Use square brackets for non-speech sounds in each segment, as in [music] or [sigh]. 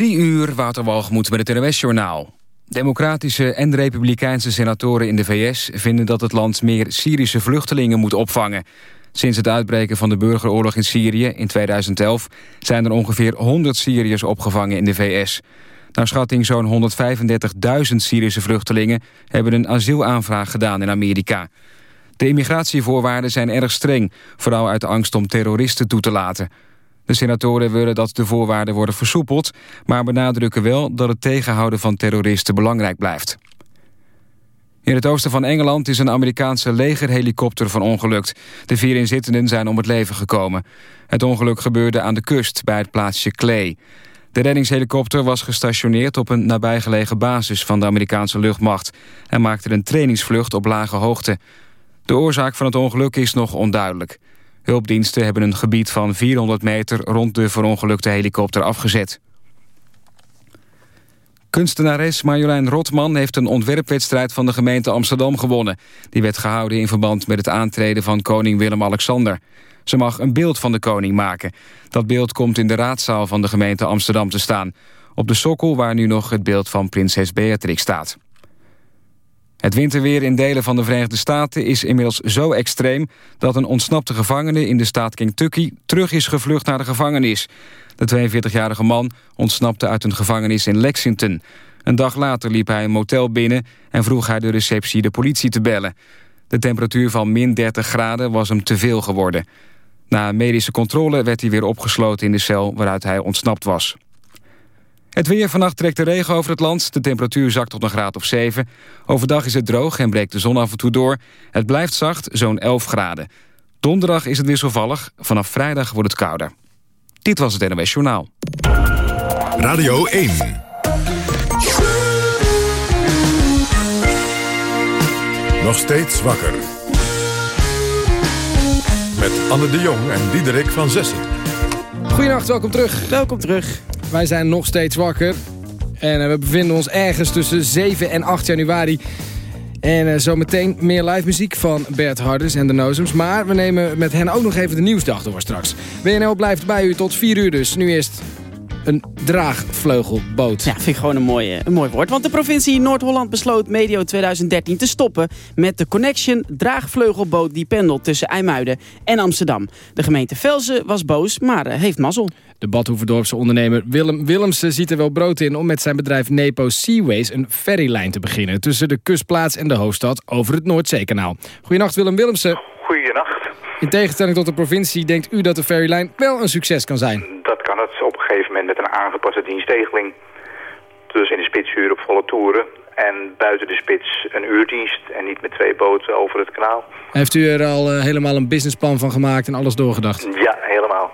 Drie uur, Wouter met het NOS-journaal. Democratische en republikeinse senatoren in de VS vinden dat het land meer Syrische vluchtelingen moet opvangen. Sinds het uitbreken van de burgeroorlog in Syrië in 2011 zijn er ongeveer 100 Syriërs opgevangen in de VS. Naar schatting zo'n 135.000 Syrische vluchtelingen hebben een asielaanvraag gedaan in Amerika. De immigratievoorwaarden zijn erg streng, vooral uit angst om terroristen toe te laten. De senatoren willen dat de voorwaarden worden versoepeld... maar benadrukken wel dat het tegenhouden van terroristen belangrijk blijft. In het oosten van Engeland is een Amerikaanse legerhelikopter van ongelukt. De vier inzittenden zijn om het leven gekomen. Het ongeluk gebeurde aan de kust bij het plaatsje Clay. De reddingshelikopter was gestationeerd op een nabijgelegen basis van de Amerikaanse luchtmacht... en maakte een trainingsvlucht op lage hoogte. De oorzaak van het ongeluk is nog onduidelijk. Hulpdiensten hebben een gebied van 400 meter rond de verongelukte helikopter afgezet. Kunstenares Marjolein Rotman heeft een ontwerpwedstrijd van de gemeente Amsterdam gewonnen. Die werd gehouden in verband met het aantreden van koning Willem-Alexander. Ze mag een beeld van de koning maken. Dat beeld komt in de raadzaal van de gemeente Amsterdam te staan. Op de sokkel waar nu nog het beeld van prinses Beatrix staat. Het winterweer in delen van de Verenigde Staten is inmiddels zo extreem... dat een ontsnapte gevangene in de staat Kentucky terug is gevlucht naar de gevangenis. De 42-jarige man ontsnapte uit een gevangenis in Lexington. Een dag later liep hij een motel binnen en vroeg hij de receptie de politie te bellen. De temperatuur van min 30 graden was hem te veel geworden. Na medische controle werd hij weer opgesloten in de cel waaruit hij ontsnapt was. Het weer vannacht trekt de regen over het land. De temperatuur zakt tot een graad of 7. Overdag is het droog en breekt de zon af en toe door. Het blijft zacht, zo'n 11 graden. Donderdag is het wisselvallig. Vanaf vrijdag wordt het kouder. Dit was het NOS Journaal. Radio 1. Nog steeds wakker. Met Anne de Jong en Diederik van Zessen. Goedenacht, welkom terug. Welkom terug. Wij zijn nog steeds wakker. En uh, we bevinden ons ergens tussen 7 en 8 januari. En uh, zometeen meer live muziek van Bert Harders en de Nozems. Maar we nemen met hen ook nog even de nieuwsdag door straks. WNL blijft bij u tot 4 uur dus. Nu eerst een draagvleugelboot. Ja, vind ik gewoon een mooi, een mooi woord. Want de provincie Noord-Holland besloot medio 2013 te stoppen... met de Connection draagvleugelboot die pendelt tussen IJmuiden en Amsterdam. De gemeente Velzen was boos, maar uh, heeft mazzel. De Badhoevedorpse ondernemer Willem Willemsen ziet er wel brood in... om met zijn bedrijf Nepo Seaways een ferrylijn te beginnen... tussen de kustplaats en de hoofdstad over het Noordzeekanaal. Goedenacht Willem Willemsen. Goedenacht. In tegenstelling tot de provincie denkt u dat de ferrylijn wel een succes kan zijn. Dat kan het gegeven moment met een aangepaste dienstregeling. Dus in de spitsuur op volle toeren. En buiten de spits een uurdienst en niet met twee boten over het kanaal. Heeft u er al uh, helemaal een businessplan van gemaakt en alles doorgedacht? Ja, helemaal.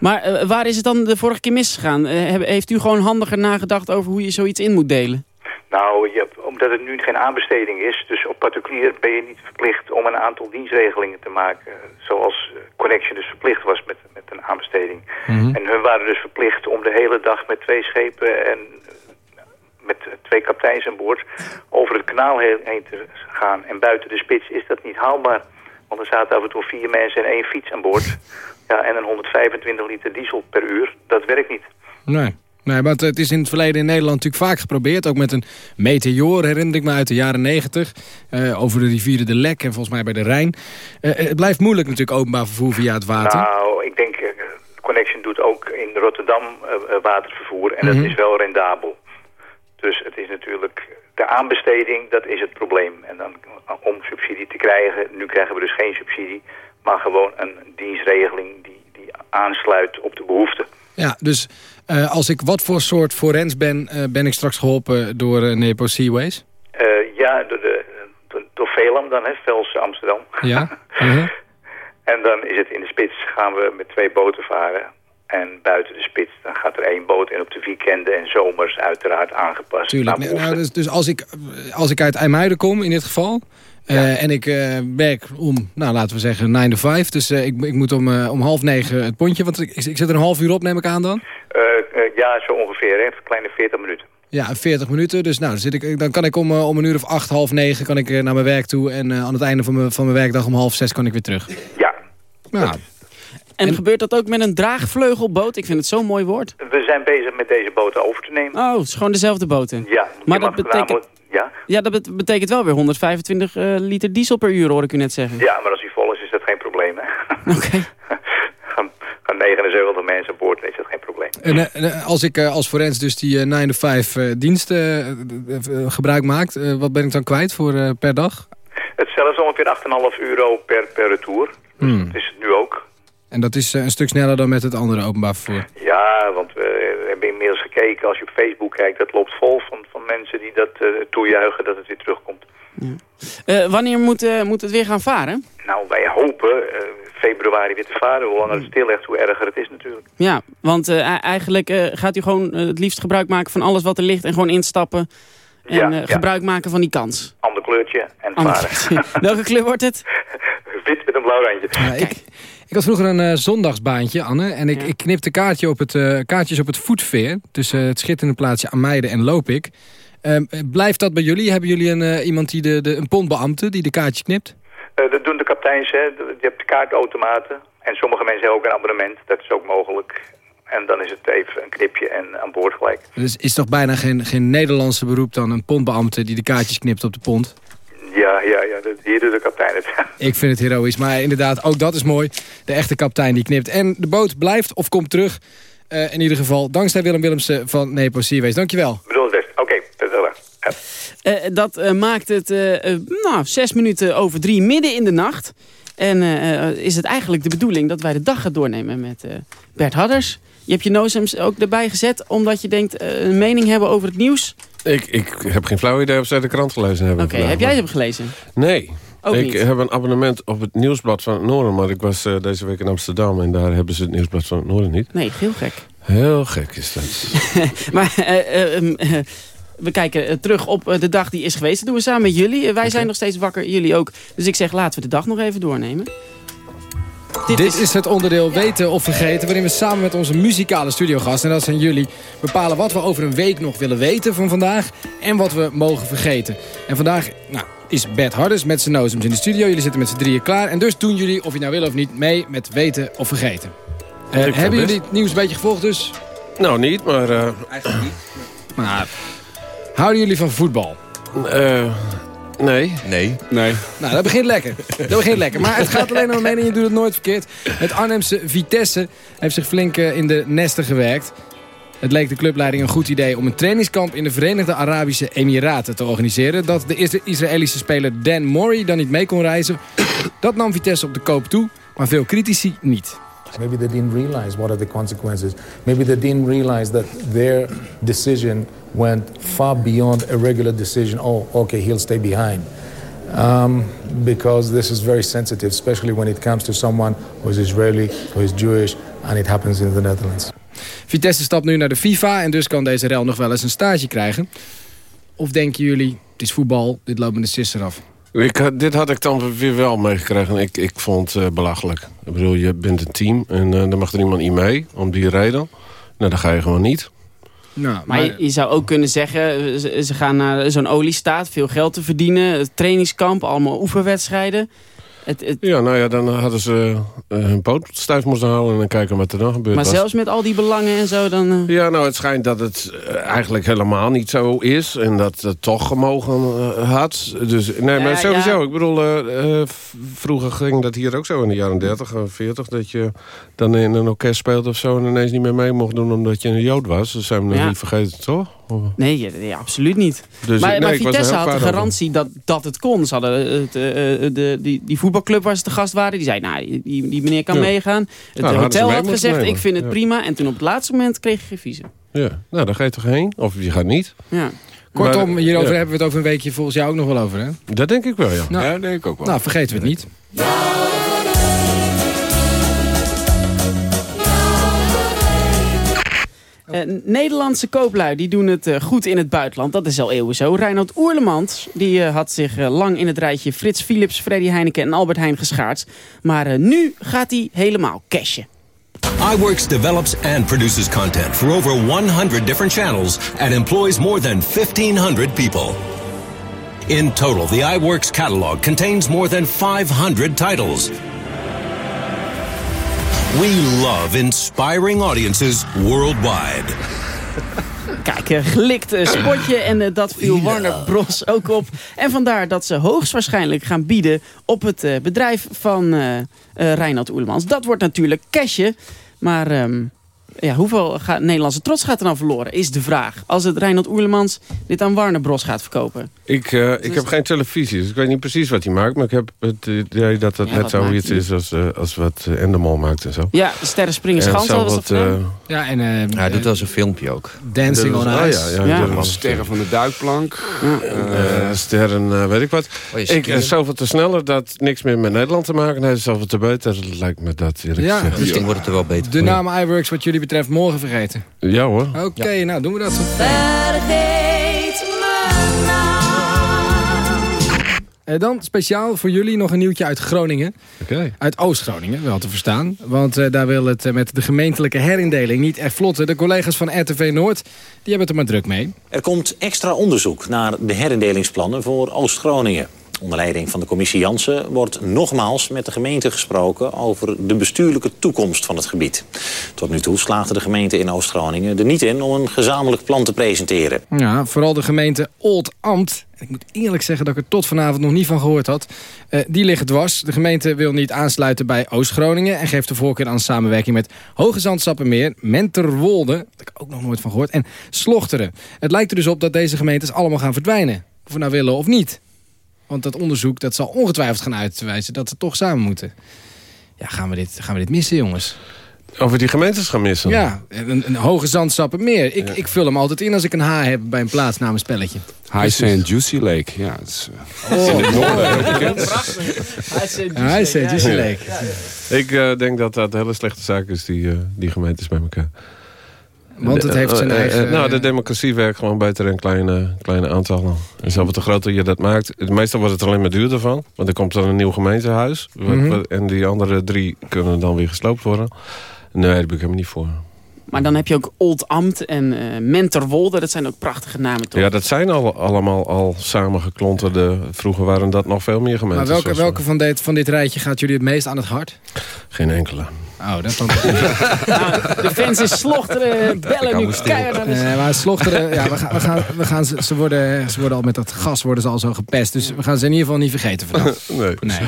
Maar uh, waar is het dan de vorige keer misgegaan? Uh, heeft u gewoon handiger nagedacht over hoe je zoiets in moet delen? Nou, je, omdat het nu geen aanbesteding is, dus op particulier ben je niet verplicht om een aantal dienstregelingen te maken. Zoals Connection dus verplicht was met, met een aanbesteding. Mm -hmm. En hun waren dus verplicht om de hele dag met twee schepen en met twee kapiteins aan boord over het kanaal heen te gaan. En buiten de spits is dat niet haalbaar. Want er zaten af en toe vier mensen en één fiets aan boord. Ja, en een 125 liter diesel per uur. Dat werkt niet. Nee. Nee, maar het is in het verleden in Nederland natuurlijk vaak geprobeerd. Ook met een meteor, herinner ik me uit de jaren negentig. Uh, over de rivieren de Lek en volgens mij bij de Rijn. Uh, het blijft moeilijk natuurlijk openbaar vervoer via het water. Nou, ik denk, Connection doet ook in Rotterdam watervervoer. En mm -hmm. dat is wel rendabel. Dus het is natuurlijk, de aanbesteding, dat is het probleem. En dan om subsidie te krijgen, nu krijgen we dus geen subsidie. Maar gewoon een dienstregeling die, die aansluit op de behoeften. Ja, dus uh, als ik wat voor soort forens ben, uh, ben ik straks geholpen door uh, Nepo Seaways? ja, door, de, door, door Velam dan, hè, Vels Amsterdam. Ja. [laughs] -huh. En dan is het in de spits gaan we met twee boten varen. En buiten de spits, dan gaat er één boot in op de weekenden en zomers uiteraard aangepast. Tuurlijk, nou, dus, dus als, ik, als ik uit IJmuiden kom in dit geval... Ja. Uh, en ik uh, werk om, nou laten we zeggen, 9 to 5. Dus uh, ik, ik moet om, om half negen het pontje. Want ik, ik zet er een half uur op, neem ik aan dan? ja, zo ongeveer. Hè? Kleine 40 minuten. Ja, 40 minuten. Dus nou, dan, zit ik, dan kan ik om, om een uur of acht, half negen kan ik naar mijn werk toe. En aan het einde van mijn, van mijn werkdag om half zes kan ik weer terug. Ja. Nou, En, gebeurt dat ook met een draagvleugelboot? Ik vind het zo'n mooi woord. We zijn bezig met deze boten over te nemen. Oh, het is gewoon dezelfde boten. Ja, Maar dat betekent- Ja? Ja, dat bet- betekent wel weer 125 eh, liter diesel per uur, hoor ik u net zeggen. ja, maar als hij vol is, is dat geen probleem. Hè? [laughs] Oké. [laughs] gaan, gaan 79 mensen aan boord, is dat geen probleem. En, eh, eh, als ik als forens dus die eh, 9 to 5 eh, dienst eh, eh, eh, gebruik maak, wat ben ik dan kwijt voor per dag? Hetzelfde is ongeveer 8,5 euro per, per retour. Hmm. Dat is het nu ook. En dat is eh, een stuk sneller dan met het andere openbaar vervoer. Ja, want we hebben inmiddels gekeken. Als je op Facebook kijkt, dat loopt vol van, van mensen die dat eh, toejuichen dat het weer terugkomt. Eh, wanneer moet, eh, moet het weer gaan varen? Nou, wij hopen eh, februari weer te varen. Hoe langer het stil ligt, hoe erger het is natuurlijk. Ja, want eigenlijk eh, gaat u gewoon het liefst gebruik maken van alles wat er ligt... en gewoon instappen en Ja, eh, ja. gebruik maken van die kans. Ander kleurtje en Anders. varen. [laughs] Welke kleur wordt het? [laughs] Wit met een blauw randje. Ja, ik, ik had vroeger een eh, zondagsbaantje, Anne. En ik, Ja. ik knipte kaartje op het, eh, kaartjes op het voetveer. Tussen het schitterende plaatsje Ameide en Lopik. Ehm, blijft dat bij jullie? Hebben jullie een, eh, iemand die de, de, een pondbeambte die de kaartjes knipt? Eh, dat doen de kapiteins, hè. Je hebt de kaartautomaten. En sommige mensen hebben ook een abonnement. Dat is ook mogelijk. En dan is het even een knipje en aan boord gelijk. Dus is toch bijna geen, geen Nederlandse beroep dan een pondbeambte die de kaartjes knipt op de pond? Ja, ja, ja. dat- Hier doet de kapitein het. [laughs] Ik vind het heroïs, maar inderdaad, ook dat is mooi. De echte kapitein die knipt. En de boot blijft of komt terug. Eh, in ieder geval, dankzij Willem Willemsen van Nepo Seaways. Dankjewel. Bedoel het best. Oké, dat is wel waar. Ja. Eh, dat eh, maakt het eh, eh, nou, zes minuten over drie midden in de nacht. En eh, eh, is het eigenlijk de bedoeling dat wij de dag gaan doornemen met eh, Bert Hadders. Je hebt je nozems ook erbij gezet omdat je denkt eh, een mening hebben over het nieuws. Ik, ik heb geen flauw idee of zij de krant gelezen hebben. Oké, heb jij hem gelezen? Nee. Ook ik niet? heb een abonnement op het Nieuwsblad van het Noorden. Maar ik was eh, deze week in Amsterdam en daar hebben ze het Nieuwsblad van het Noorden niet. Nee, heel gek. Heel gek is dat. [laughs] Maar eh, eh, ehm, eh, we kijken terug op de dag die is geweest. Dat doen we samen met jullie. Wij zijn nog steeds wakker, jullie ook. Dus ik zeg, laten we de dag nog even doornemen. Dit, Dit is het onderdeel Weten of Vergeten... waarin we samen met onze muzikale studiogast... en dat zijn jullie, bepalen wat we over een week nog willen weten van vandaag... en wat we mogen vergeten. En vandaag nou, is Bert Harders met zijn nozems in de studio. Jullie zitten met z'n drieën klaar. En dus doen jullie, of je nou wil of niet, mee met Weten of Vergeten. Eh, vind hebben best. jullie het nieuws een beetje gevolgd dus? nou, niet, maar... eh, Maar, houden jullie van voetbal? eh, nee. Nee. Nee. Nou, dat begint lekker. Dat begint lekker. Maar het gaat alleen om een mening, je doet het nooit verkeerd. Het Arnhemse Vitesse heeft zich flink eh, in de nesten gewerkt. Het leek de clubleiding een goed idee om een trainingskamp in de Verenigde Arabische Emiraten te organiseren. Dat de eerste Israëlische speler Dan Mori dan niet mee kon reizen. Dat nam Vitesse op de koop toe, maar veel critici niet. Maybe they didn't realize what are the consequences. Maybe they didn't realize that their decision went far beyond a regular decision. Oh, okay, he'll stay behind. Um, because this is very sensitive, especially when it comes to someone who is Israeli, who is Jewish, and it happens in the Netherlands. Vitesse stapt nu naar de FIFA en dus kan deze rel nog wel eens een stage krijgen. Of denken jullie, het is voetbal, dit loopt met de sisser af? Ik, dit had ik dan weer wel meegekregen. Ik, ik vond het eh, belachelijk. Ik bedoel, je bent een team en eh dan mag er iemand niet mee. Om die reden. Nou, dan ga je gewoon niet. Nou, Maar je, je zou ook kunnen zeggen, eh, ze, ze gaan naar zo'n oliestaat, veel geld te verdienen, het trainingskamp, allemaal oefenwedstrijden. Het, het, Ja, nou ja, dan hadden ze eh, hun poot stijf moeten houden... en dan kijken wat er dan gebeurt. maar was. zelfs met al die belangen en zo, dan... eh, Ja, nou, het schijnt dat het eh, eigenlijk helemaal niet zo is. En dat het toch gemogen had. Dus, nee, Ja, maar sowieso. ja. Ik bedoel, vroeger ging dat hier ook zo in de jaren 30 en 40. Dat je dan in een orkest speelt of zo... en ineens niet meer mee mocht doen omdat je een Jood was. Dat zijn we nog niet vergeten, toch? Nee, absoluut niet. Dus, maar nee, maar ik was Vitesse had de garantie dat, dat het kon. Ze hadden het, eh, eh, de, die, die voetbalclub waar ze te gast waren, die zei, nou, die, die meneer kan Ja. meegaan. Het hotel had gezegd, nemen. ik vind het Ja. prima. En toen op het laatste moment kreeg je geen visum. Ja, nou, dan ga je toch heen? Of je gaat niet? Ja. Kortom, Maar, hierover ja. hebben we het over een weekje volgens jou ook nog wel over, hè? Dat denk ik wel, ja. Nou, Ja, denk ik ook wel. Nou, vergeten we het niet. Eh, Nederlandse kooplui die doen het eh, goed in het buitenland. Dat is al eeuwen zo. Reinhard Oerlemans die, eh, had zich lang in het rijtje Frits Philips, Freddy Heineken en Albert Heijn geschaard. Maar nu gaat hij helemaal cashen. iWorks develops and produces content for over 100 different channels and employs more than 1,500 people. In total, the iWorks catalog contains more than 500 titles. We love inspiring audiences worldwide. [laughs] Kijk, uh, gelikt uh, spotje en uh, dat viel ja. Warner Bros. ook op. En vandaar dat ze hoogstwaarschijnlijk gaan bieden op het bedrijf van Reinhard Oerlemans. Dat wordt natuurlijk cashje, maar... Um, ja, hoeveel gaat, Nederlandse trots gaat er dan verloren, is de vraag. Als het Reinhard Oerlemans dit aan Warner Bros. gaat verkopen. Ik, uh, ik heb geen televisie, dus ik weet niet precies wat hij maakt. Maar ik heb het idee dat dat ja, net zoiets is als, uh, als wat uh, Endemol maakt en zo. Ja, Sterren Springen Schans was dat uh, Ja, en hij doet wel zijn filmpje ook. Dancing on Ice. Oh, ja, ja, ja. Sterren van de Duikplank. sterren, weet ik wat. Oh, ik, zoveel te sneller dat niks meer met Nederland te maken heeft. Zoveel te beter lijkt me dat. Ja, misschien wordt het er wel beter. De naam iWorks wat jullie betreft morgen vergeten. Ja hoor. Oké, okay, ja. nou doen we dat zo. En dan speciaal voor jullie nog een nieuwtje uit Groningen. Okay. Uit Oost-Groningen, wel te verstaan. Want uh, daar wil het uh, met de gemeentelijke herindeling niet echt vlotten. De collega's van RTV Noord die hebben het er maar druk mee. Er komt extra onderzoek naar de herindelingsplannen voor Oost-Groningen. Onder leiding van de commissie Jansen wordt nogmaals met de gemeente gesproken over de bestuurlijke toekomst van het gebied. Tot nu toe slaagde de gemeente in Oost-Groningen er niet in om een gezamenlijk plan te presenteren. Ja, vooral de gemeente Old Amt ik moet eerlijk zeggen dat ik er tot vanavond nog niet van gehoord had. Uh, die liggen dwars. De gemeente wil niet aansluiten bij Oost-Groningen... en geeft de voorkeur aan samenwerking met Hoge Zandsappenmeer... Menterwolde, heb ik ook nog nooit van gehoord... en Slochteren. Het lijkt er dus op dat deze gemeentes allemaal gaan verdwijnen. Of we nou willen of niet. Want dat onderzoek dat zal ongetwijfeld gaan uitwijzen dat ze toch samen moeten. Ja, gaan we dit, gaan we dit missen, jongens? Over die gemeentes gaan missen? Ja, een, een hoge zandstappen meer. Ik, ik vul hem altijd in als ik een H heb bij een plaatsnamenspelletje. High St. Juicy Lake, ja. Het is, oh. in het noorden. [laughs] High St. Juicy Lake. Ik uh, denk dat dat een hele slechte zaak is, die, uh, die gemeentes bij elkaar. Want het heeft zijn uh, eigen... nou, de democratie werkt gewoon beter in kleine, kleine aantallen. En zoveel te groter je dat maakt... Meestal wordt het alleen maar duurder van. Want er komt dan een nieuw gemeentehuis. Mm -hmm. En die andere drie kunnen dan weer gesloopt worden. Nee, daar heb ik helemaal niet voor. Maar dan heb je ook Old Amt en uh, Menterwolde. Dat zijn ook prachtige namen, toch? Ja, dat zijn al, allemaal al samengeklonterde... Vroeger waren dat nog veel meer gemeenten. Maar welke, welke van, dit, van dit rijtje gaat jullie het meest aan het hart? Geen enkele. Oh, dat dan... [laughs] nou, de fans is slochteren, [laughs] bellen nu keihard. Uh, maar slochteren, ja, we gaan, we gaan, we gaan ze, ze, worden, ze worden al met dat gas worden ze al zo gepest. Dus we gaan ze in ieder geval niet vergeten vandaag. [laughs] nee. nee.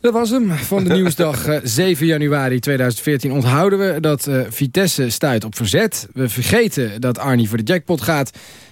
Dat was hem van de [laughs] nieuwsdag 7 januari 2014. Onthouden we dat uh, Vitesse stuit op verzet. We vergeten dat Arnie voor de jackpot gaat.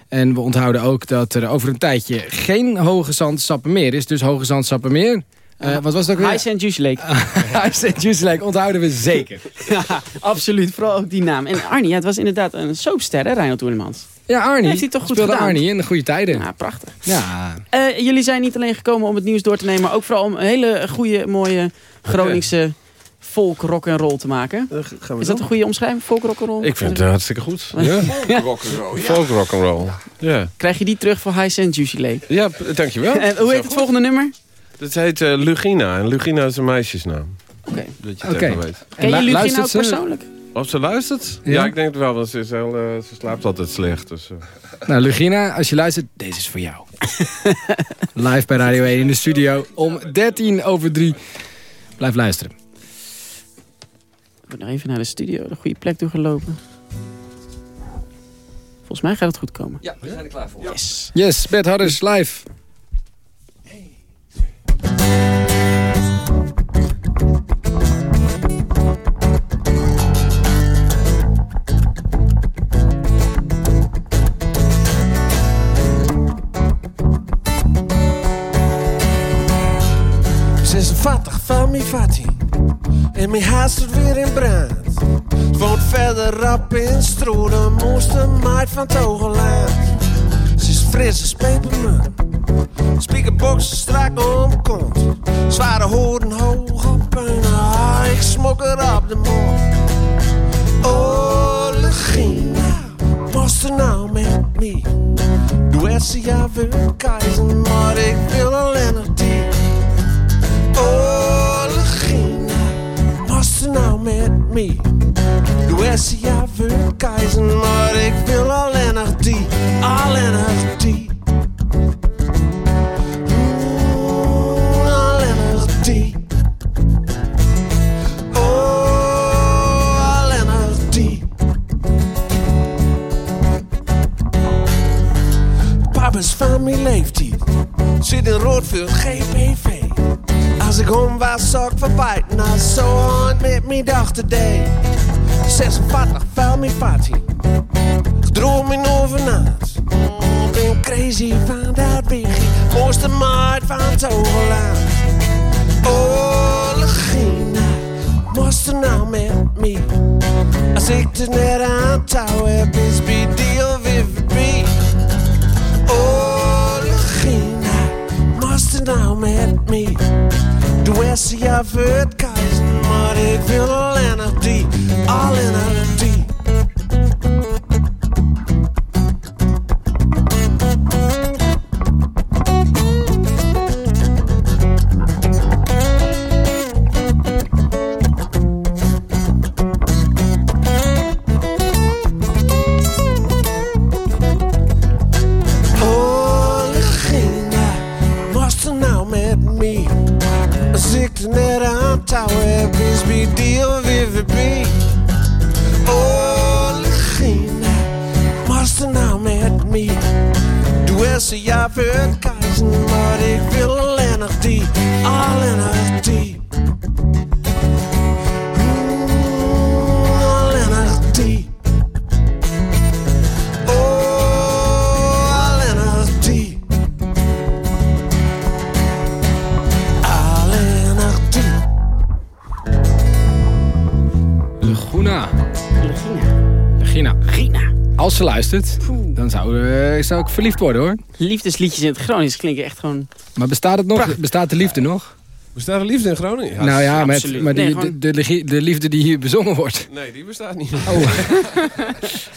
En we onthouden ook dat er over een tijdje geen Hoge Zand meer is. Dus Hoge Zand meer. Uh, wat was ook weer? High St. Juice Lake. [laughs] High St. Juice Lake onthouden we zeker. [laughs] ja, absoluut. Vooral ook die naam. En Arnie, ja, het was inderdaad een soapster, hè, Oerlemans. Ja, Arnie. Heeft hij toch goed Speelde gedaan? Arnie in de goede tijden. Ja, prachtig. Ja. Uh, jullie zijn niet alleen gekomen om het nieuws door te nemen... maar ook vooral om een hele goede, mooie Groningse okay. folk, rock en roll te maken. Uh, Is dat een goede omschrijving? Folk, rock en roll? Ik vind het uh, hartstikke goed. [laughs] ja. Folk, rock en roll. Ja. Folk, rock en roll. Ja. Krijg je die terug voor High St. Juicy Lake? Ja, dankjewel. en hoe heet het volgende nummer? Dat heet uh, Lugina. En Lugina is een meisjesnaam. Oké. Dat je het okay. even weet. Ken je Lugina ook persoonlijk? Of ze luistert? Ja, ja ik denk het wel. Want ze, is heel, uh, ze slaapt altijd slecht. Dus, uh. Nou, Lugina, als je luistert, deze is voor jou. [laughs] Live bij Radio 1 in de studio om 13 over 3. Blijf luisteren. Ik nog even naar de studio, de goede plek toe gelopen. Volgens mij gaat het goed komen. Ja, we zijn er klaar voor. Yes. Yes, Bert Harders live. Van mijn fatty. En mijn huis staat weer in brand. Woont verderop in Stroe, de mooiste meid van Togeland. Ze is fris als pepermunt. Strak om kont. Zware horen hoog op en ah, ik smok er op de mond. Oh, Legina, was er nou met me? Doe het ze ja wil keizen, maar ik wil alleen nog die. Oorlogina was ze nou met me? USA wil keizer, maar ik wil alleen nog die, alleen nog die. Mm, alleen nog die. Oh, alleen nog die. Papa's familie leeft hier, zit in Roodveld GPV. Als ik om was, zou ik verbijten. Nou, zo aan met mijn dochter day. 46, vuil mijn party. Droom in. Ik ben crazy van dat biggie. Mooiste maat van het overland. Oh, Legina, er nou met me? Als ik er net aan touw heb, is bij deal VVB. Oh, Legina, er nou met me? De Westie of het keizen, maar ik wil alleen nog die, alleen nog Dan zou, eh, zou ik verliefd worden hoor. Liefdesliedjes in het Gronings klinken echt gewoon... Maar bestaat het nog? Bestaat de liefde nog? Bestaat er liefde in Groningen? nou ja, met, maar die, Nee, de, gewoon- de, de, de liefde die hier bezongen wordt. Nee, die bestaat niet. Oh. [laughs] [laughs]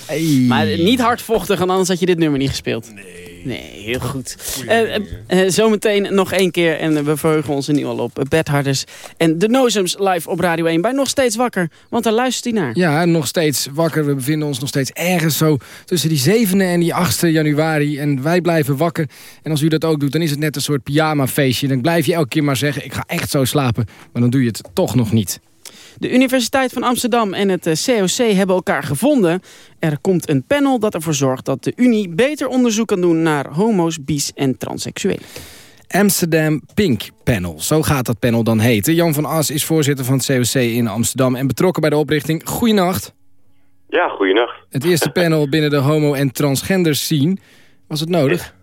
Hey. Maar niet hardvochtig, want anders had je dit nummer niet gespeeld. Nee. Nee, heel goed. Eh, eh, zometeen nog één keer en we verheugen ons er nu al op. Uh, Bert Harders en de Nozems live op Radio 1 bij Nog Steeds Wakker. Want daar luistert hij naar. Ja, nog steeds wakker. We bevinden ons nog steeds ergens zo tussen die 7e en die 8e januari. En wij blijven wakker. En als u dat ook doet, dan is het net een soort pyjama-feestje. Dan blijf je elke keer maar zeggen, ik ga echt zo slapen. Maar dan doe je het toch nog niet. De Universiteit van Amsterdam en het eh, COC hebben elkaar gevonden. Er komt een panel dat ervoor zorgt dat de Unie beter onderzoek kan doen naar homo's, bi's en transseksuelen. Amsterdam Pink Panel. Zo gaat dat panel dan heten. Jan van As is voorzitter van het COC in Amsterdam en betrokken bij de oprichting. Goeienacht. Ja, goeienacht. Het eerste [laughs] panel binnen de homo- en transgender scene. Was het nodig?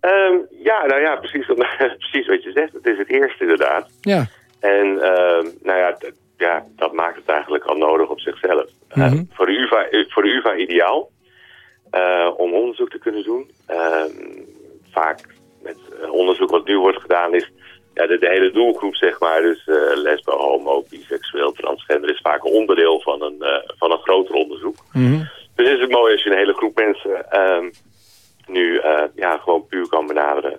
Ehm, ja, nou ja, precies, [laughs] precies wat je zegt. Het is het eerste inderdaad. Ja. En ehm, nou ja, ja, dat maakt het eigenlijk al nodig op zichzelf. Eh, Mhm. voor, de UvA, eh, voor de UvA ideaal eh, om onderzoek te kunnen doen. Ehm, vaak met onderzoek wat nu wordt gedaan is ja, de, de hele doelgroep, zeg maar. Dus lesbo, homo, biseksueel, transgender is vaak een onderdeel van een, van een groter onderzoek. Dus het is ook mooi als je een hele groep mensen ehm, nu ja, gewoon puur kan benaderen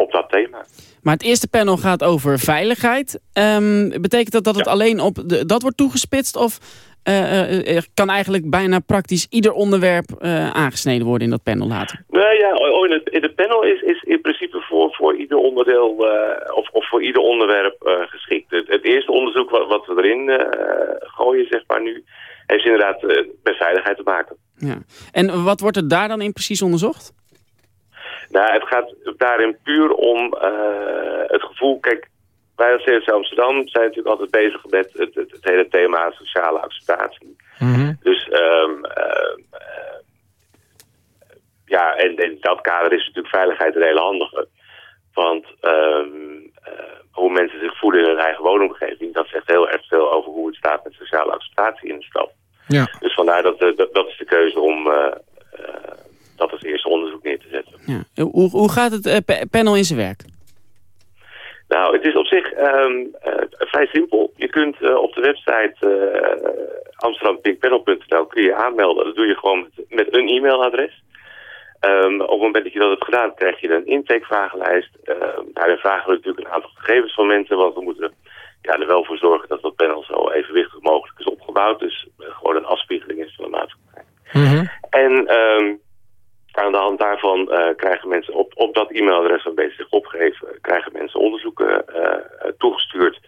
op dat thema. Maar het eerste panel gaat over veiligheid. Ehm, betekent dat dat het alleen op de, dat wordt toegespitst? Of er kan eigenlijk bijna praktisch ieder onderwerp eh, aangesneden worden in dat panel later? Nou ja, oh, in, het, in het panel is, is in principe voor, voor ieder onderdeel of, of voor ieder onderwerp geschikt. Het, het eerste onderzoek wat, wat we erin gooien, zeg maar nu, heeft inderdaad met veiligheid te maken. Ja. En wat wordt er daar dan in precies onderzocht? Nou, het gaat daarin puur om eh, het gevoel... Kijk, wij als CSC Amsterdam zijn natuurlijk altijd bezig met het, het, het hele thema sociale acceptatie. Dus ehm, ehm, eh, ja, en in dat kader is natuurlijk veiligheid een hele handige. Want ehm, eh, hoe mensen zich voelen in hun eigen woonomgeving... dat zegt heel erg veel over hoe het staat met sociale acceptatie in de stad. Ja. Dus vandaar dat, dat, dat is de keuze om eh, dat als eerste onderzoek neer te zetten. Ja. Hoe, hoe gaat het eh, pa- panel in zijn werk? Nou, het is op zich ehm, eh, vrij simpel. Je kunt eh, op de website uh, amsterdampinkpanel.nl kun je aanmelden. Dat doe je gewoon met, met een e-mailadres. Ehm, op het moment dat je dat hebt gedaan, krijg je een intakevragenlijst. Ehm, daarin vragen we natuurlijk een aantal gegevens van mensen, want we moeten ja, er wel voor zorgen dat dat panel zo evenwichtig mogelijk is opgebouwd. Dus gewoon een afspiegeling is van de maatschappij. En ehm, aan de hand daarvan eh, krijgen mensen op, op dat e-mailadres waarmee ze zich opgeven, krijgen mensen onderzoeken eh, toegestuurd.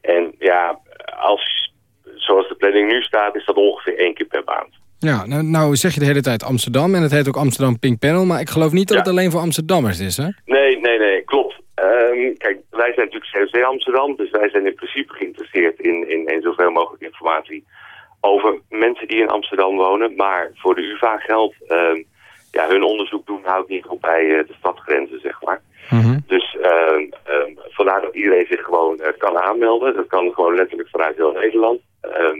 En ja, als, zoals de planning nu staat, is dat ongeveer één keer per maand. Ja, nou, nou zeg je de hele tijd Amsterdam en het heet ook Amsterdam Pink Panel... maar ik geloof niet dat het alleen voor Amsterdammers is, hè? Nee, nee, nee, klopt. Ehm, kijk, wij zijn natuurlijk COC Amsterdam, dus wij zijn in principe geïnteresseerd in, in, in zoveel mogelijk informatie over mensen die in Amsterdam wonen. Maar voor de UvA geldt, ehm, ja, hun onderzoek doen houdt niet op bij eh, de stadgrenzen, zeg maar. Dus ehm, ehm, vandaar dat iedereen zich gewoon eh, kan aanmelden. Dat kan gewoon letterlijk vanuit heel Nederland. Ehm,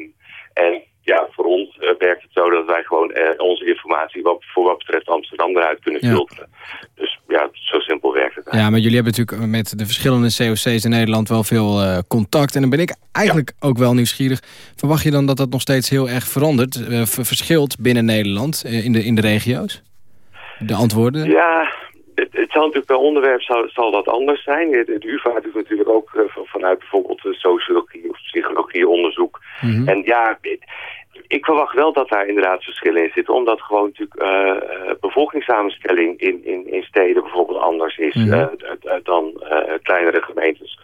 en ja, voor ons eh, werkt het zo dat wij gewoon onze informatie wat, voor wat betreft Amsterdam eruit kunnen Ja. filteren. Dus ja, zo simpel werkt het. Ja, maar jullie hebben natuurlijk met de verschillende COC's in Nederland wel veel contact. En dan ben ik eigenlijk ook wel nieuwsgierig. Verwacht je dan dat dat nog steeds heel erg verandert, ver- verschilt binnen Nederland in, de, in de regio's? De antwoorden? Ja, het, het zal natuurlijk per onderwerp zal, zal dat anders zijn. Het, het UvA doet natuurlijk ook eh, van- vanuit bijvoorbeeld sociologie of psychologie onderzoek. Mhm. En ja, ik, ik verwacht wel dat daar inderdaad verschillen in zitten. Omdat gewoon natuurlijk eh, bevolkingssamenstelling in, in, in steden bijvoorbeeld anders is Mhm. dan kleinere gemeentes.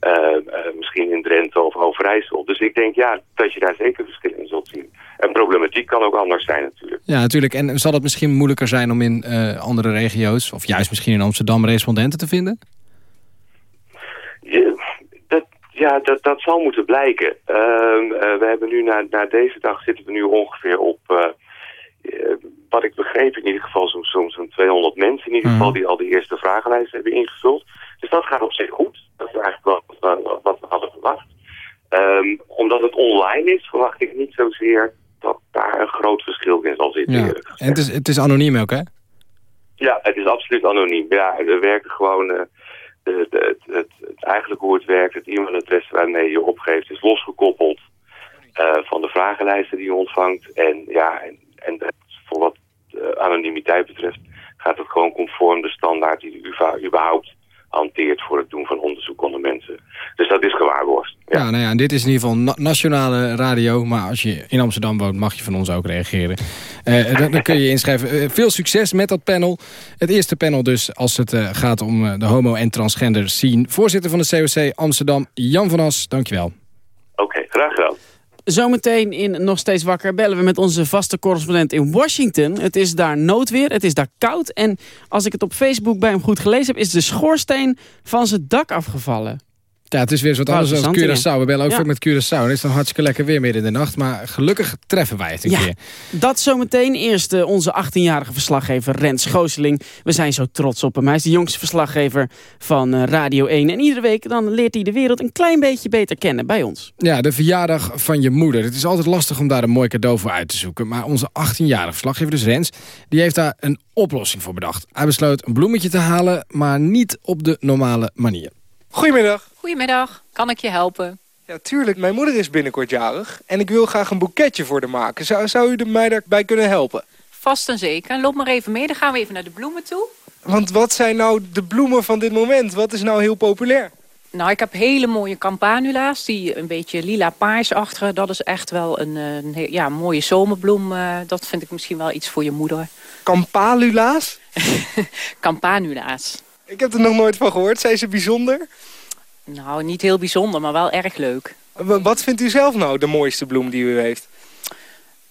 Eh, eh, misschien in Drenthe of Overijssel. Dus ik denk ja, dat je daar zeker verschillen in zult zien. En problematiek kan ook anders zijn natuurlijk. Ja, natuurlijk. En zal het misschien moeilijker zijn om in eh, andere regio's... of juist misschien in Amsterdam respondenten te vinden? Je- dat, ja, dat, dat zal moeten blijken. Ehm, eh, we hebben nu na, na deze dag zitten we nu ongeveer op, wat ik begreep in ieder geval, zo'n zo'n 200 mensen in ieder geval die al de eerste vragenlijst hebben ingevuld. Dus dat gaat op zich goed. Dat is eigenlijk wat, wat, wat we hadden verwacht. Ehm, omdat het online is, verwacht ik niet zozeer dat daar een groot verschil in zal zitten. Ja. En het is, het is anoniem ook, hè? ja, het is absoluut anoniem. Ja, we werken gewoon... eh, de, de, het, het, het- eigenlijk hoe het werkt, het e-mailadres waarmee je opgeeft, is losgekoppeld eh, van de vragenlijsten die je ontvangt. En ja, en, en dat- voor wat de anonimiteit betreft, gaat het gewoon conform de standaard die de UvA überhaupt hanteert voor het doen van onderzoek onder mensen. Dus dat is gewaarborgd. Ja, nou ja, en dit is in ieder geval na- nationale radio. Maar als je in Amsterdam woont, mag je van ons ook reageren. Eh, dan, dan kun je je inschrijven. Eh, veel succes met dat panel. Het eerste panel dus, als het eh, gaat om eh, de homo- en transgender scene. Voorzitter van de COC Amsterdam, Jan van As, dankjewel. Oké, graag gedaan. Zometeen in Nog Steeds Wakker bellen we met onze vaste correspondent in Washington. Het is daar noodweer, het is daar koud. En als ik het op Facebook bij hem goed gelezen heb... is de schoorsteen van zijn dak afgevallen. Ja, het is weer eens wat anders dan. Curaçao. We bellen ook Ja. met Curaçao. Het is dan hartstikke lekker weer midden in de nacht. Maar gelukkig treffen wij het een Ja, keer. dat zometeen. Eerst eh, onze 18-jarige verslaggever Rens Gooseling. We zijn zo trots op hem. Hij is de jongste verslaggever van eh, Radio 1. En iedere week dan leert hij de wereld een klein beetje beter kennen bij ons. Ja, de verjaardag van je moeder. Het is altijd lastig om daar een mooi cadeau voor uit te zoeken. Maar onze 18-jarige verslaggever, dus Rens, die heeft daar een oplossing voor bedacht. Hij besloot een bloemetje te halen, maar niet op de normale manier. Goedemiddag. Goedemiddag, kan ik je helpen? Ja, tuurlijk. Mijn moeder is binnenkort jarig. En ik wil graag een boeketje voor haar maken. Zou, zou u mij daarbij kunnen helpen? Vast en zeker. Loop maar even mee, dan gaan we even naar de bloemen toe. Want wat zijn nou de bloemen van dit moment? Wat is nou heel populair? Nou, ik heb hele mooie campanula's, die een beetje lila-paarsachtige. Dat is echt wel een, eh, een ja, mooie zomerbloem. eh, dat vind ik misschien wel iets voor je moeder. Campalula's? [laughs] Campanula's. Ik heb er nog nooit van gehoord. Zijn ze bijzonder? Nou, niet heel bijzonder, maar wel erg leuk. Wat vindt u zelf nou de mooiste bloem die u heeft?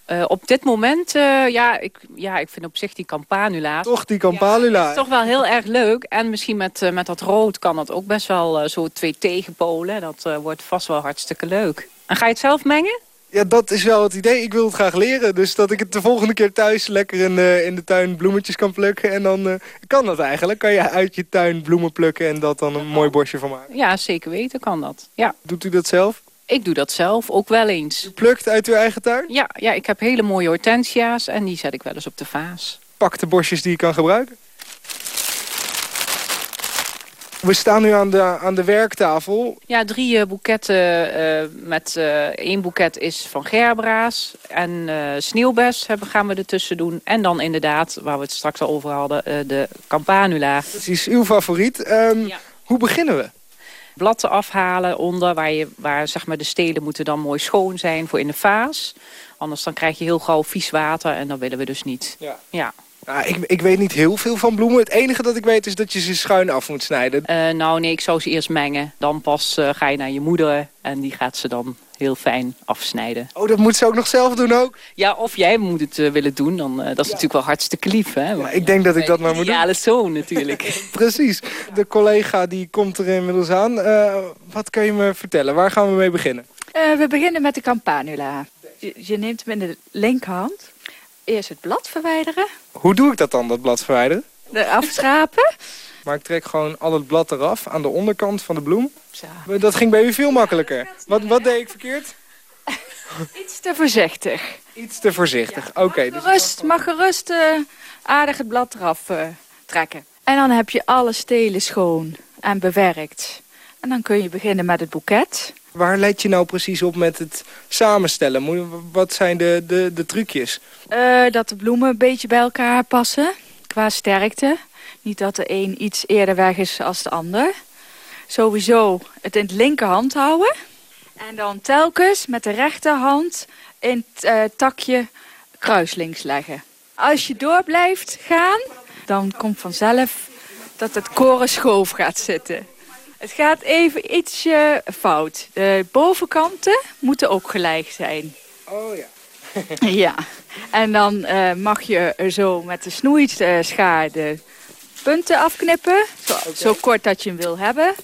Eh, op dit moment, eh, ja, ik, ja, ik vind op zich die campanula's... Toch die campalula? is toch wel heel erg leuk. En misschien met, eh, met dat rood kan dat ook best wel zo twee tegenpolen. Dat wordt vast wel hartstikke leuk. En ga je het zelf mengen? Ja, dat is wel het idee. Ik wil het graag leren. Dus dat ik het de volgende keer thuis lekker in, de in de tuin bloemetjes kan plukken. En dan eh, kan dat eigenlijk. Kan je uit je tuin bloemen plukken en dat dan een mooi bosje van maken. Ja, zeker weten kan dat. Ja. Doet u dat zelf? Ik doe dat zelf ook wel eens. U plukt uit uw eigen tuin? Ja, ja, ik heb hele mooie hortensia's en die zet ik wel eens op de vaas. Pak de bosjes die je kan gebruiken. We staan nu aan de, aan de werktafel. Ja, drie eh, boeketten eh, met eh, één boeket is van gerbra's en sneeuwbes hebben, gaan we ertussen doen. En dan inderdaad, waar we het straks al over hadden, de campanula. Is uw favoriet. Ehm, Hoe beginnen we? Blatten afhalen onder, waar, je, waar zeg maar, de stelen moeten dan mooi schoon zijn voor in de vaas. Anders dan krijg je heel gauw vies water en dat willen we dus niet. Ja. Ja. Nou, ik, ik weet niet heel veel van bloemen. Het enige dat ik weet is dat je ze schuin af moet snijden. Uh, nou nee, ik zou ze eerst mengen. Dan pas uh, ga je naar je moeder en die gaat ze dan heel fijn afsnijden. Oh, dat moet ze ook nog zelf doen ook? Ja, of jij moet het uh, willen doen. Dan, dat is ja. natuurlijk wel hartstikke lief. Hè? Ja, ik denk dat ik dat maar moet doen. Ja, zoon natuurlijk. [laughs] Precies. De collega die komt er inmiddels aan. wat kun je me vertellen? Waar gaan we mee beginnen? we beginnen met de campanula. Je, je neemt hem in de linkerhand. Eerst het blad verwijderen. Hoe doe ik dat dan, dat blad verwijderen? De afschrapen. Maar ik trek gewoon al het blad eraf aan de onderkant van de bloem. Zo. Dat ging bij u veel makkelijker. Wat, wat deed ik verkeerd? [laughs] Iets te voorzichtig. Iets te voorzichtig, oké. Okay, mag, gerust, dus mag gerust uh, aardig het blad eraf uh, trekken. En dan heb je alle stelen schoon en bewerkt. En dan kun je beginnen met het boeket. Waar let je nou precies op met het samenstellen? Wat zijn de, de, de trucjes? Uh, dat de bloemen een beetje bij elkaar passen, qua sterkte. Niet dat de een iets eerder weg is als de ander. Sowieso het in de linkerhand houden. En dan telkens met de rechterhand in het uh, takje kruislinks leggen. Als je door blijft gaan, dan komt vanzelf dat het koren schoof gaat zitten. Het gaat even ietsje fout. De bovenkanten moeten ook gelijk zijn. Oh ja. [laughs] ja. En dan uh, mag je zo met de snoeischaar de punten afknippen. Zo, okay. zo kort dat je hem wil hebben.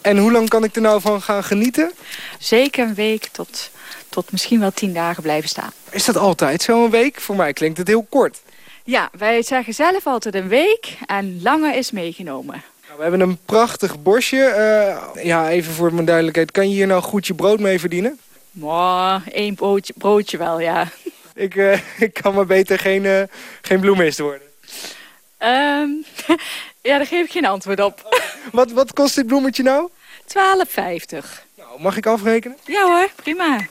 En hoe lang kan ik er nou van gaan genieten? Zeker een week tot, tot misschien wel tien dagen blijven staan. Is dat altijd zo'n week? Voor mij klinkt het heel kort. Ja, wij zeggen zelf altijd een week en langer is meegenomen. Nou, we hebben een prachtig bosje. Uh, ja, even voor mijn duidelijkheid. Kan je hier nou goed je brood mee verdienen? Maar één broodje, broodje wel, ja. [laughs] Ik, uh, ik kan maar beter geen, uh, geen bloemist worden. Um, [laughs] ja, daar geef ik geen antwoord op. [laughs] wat, wat kost dit bloemetje nou? 12,50. Nou, mag ik afrekenen? Ja hoor, prima.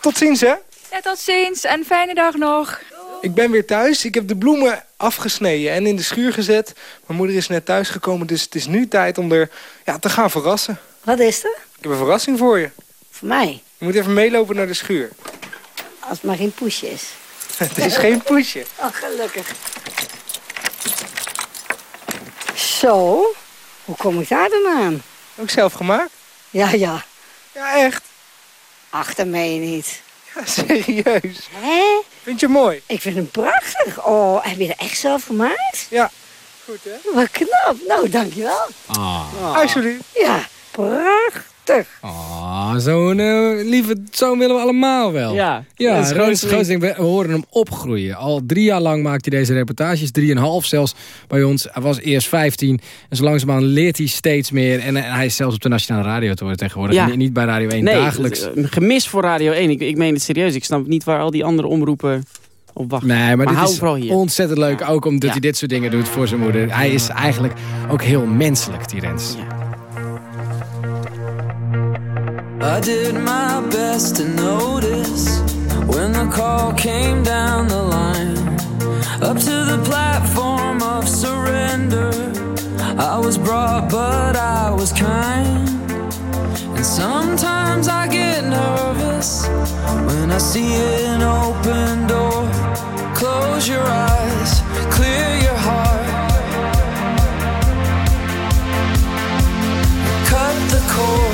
Tot ziens, hè? Ja, tot ziens en fijne dag nog. Ik ben weer thuis. Ik heb de bloemen afgesneden en in de schuur gezet. Mijn moeder is net thuisgekomen, dus het is nu tijd om er ja, te gaan verrassen. Wat is er? Ik heb een verrassing voor je. Voor mij? Je moet even meelopen naar de schuur. Als het maar geen poesje is. [laughs] het is geen poesje. Oh, gelukkig. Zo, hoe kom ik daar dan aan? Ook zelf gemaakt? Ja, ja. Ja, echt? Ach, dat meen je niet. [laughs] Serieus. Hè? Vind je hem mooi? Ik vind hem prachtig. Oh, heb je dat echt zelf gemaakt? Ja. Goed, hè? Wat knap. Nou, dankjewel. Ah. Oh. Alsjeblieft. Ja, prachtig. Ah, zo'n uh, lieve zoon willen we allemaal wel. Ja, ja Roos Goosding, we horen hem opgroeien. Al drie jaar lang maakt hij deze reportages, drieënhalf zelfs bij ons. Hij was eerst 15 en zo langzamerhand leert hij steeds meer. En hij is zelfs op de Nationale Radio te horen tegenwoordig. Ja. Niet bij Radio 1 nee, dagelijks. Een gemis voor Radio 1. Ik, ik meen het serieus. Ik snap niet waar al die andere omroepen op wachten. Nee, maar, maar dit is hier. ontzettend leuk. Ja. Ook omdat ja. hij dit soort dingen doet voor zijn moeder. Hij is eigenlijk ook heel menselijk, die Rens. Ja. I did my best to notice when the call came down the line. Up to the platform of surrender. I was brought, but I was kind. And sometimes I get nervous when I see an open door. Close your eyes, clear your heart. Cut the cord.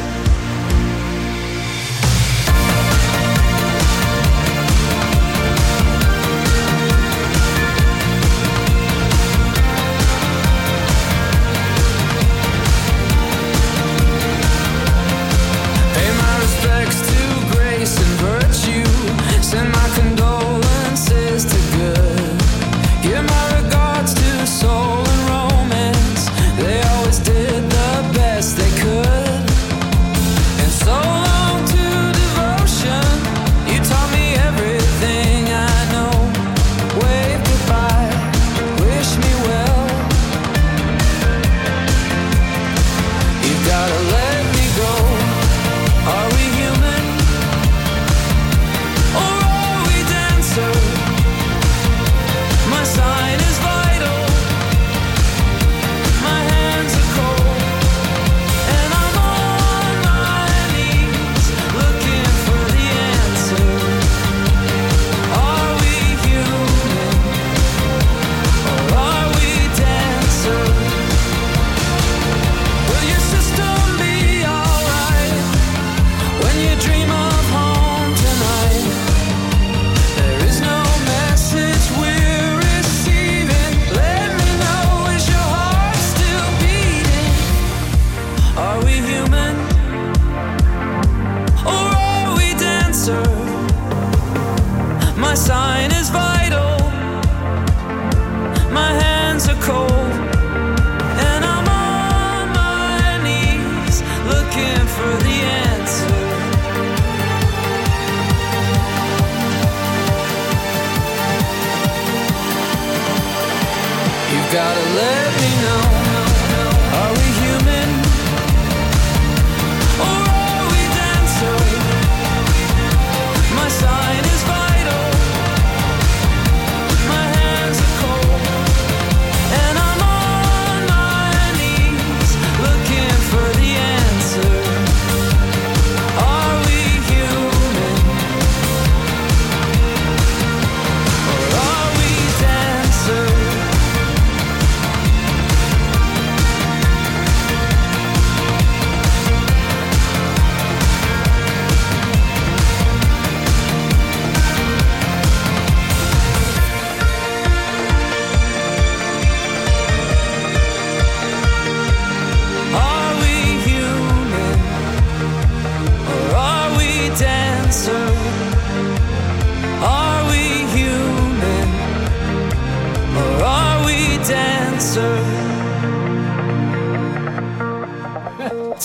Gotta let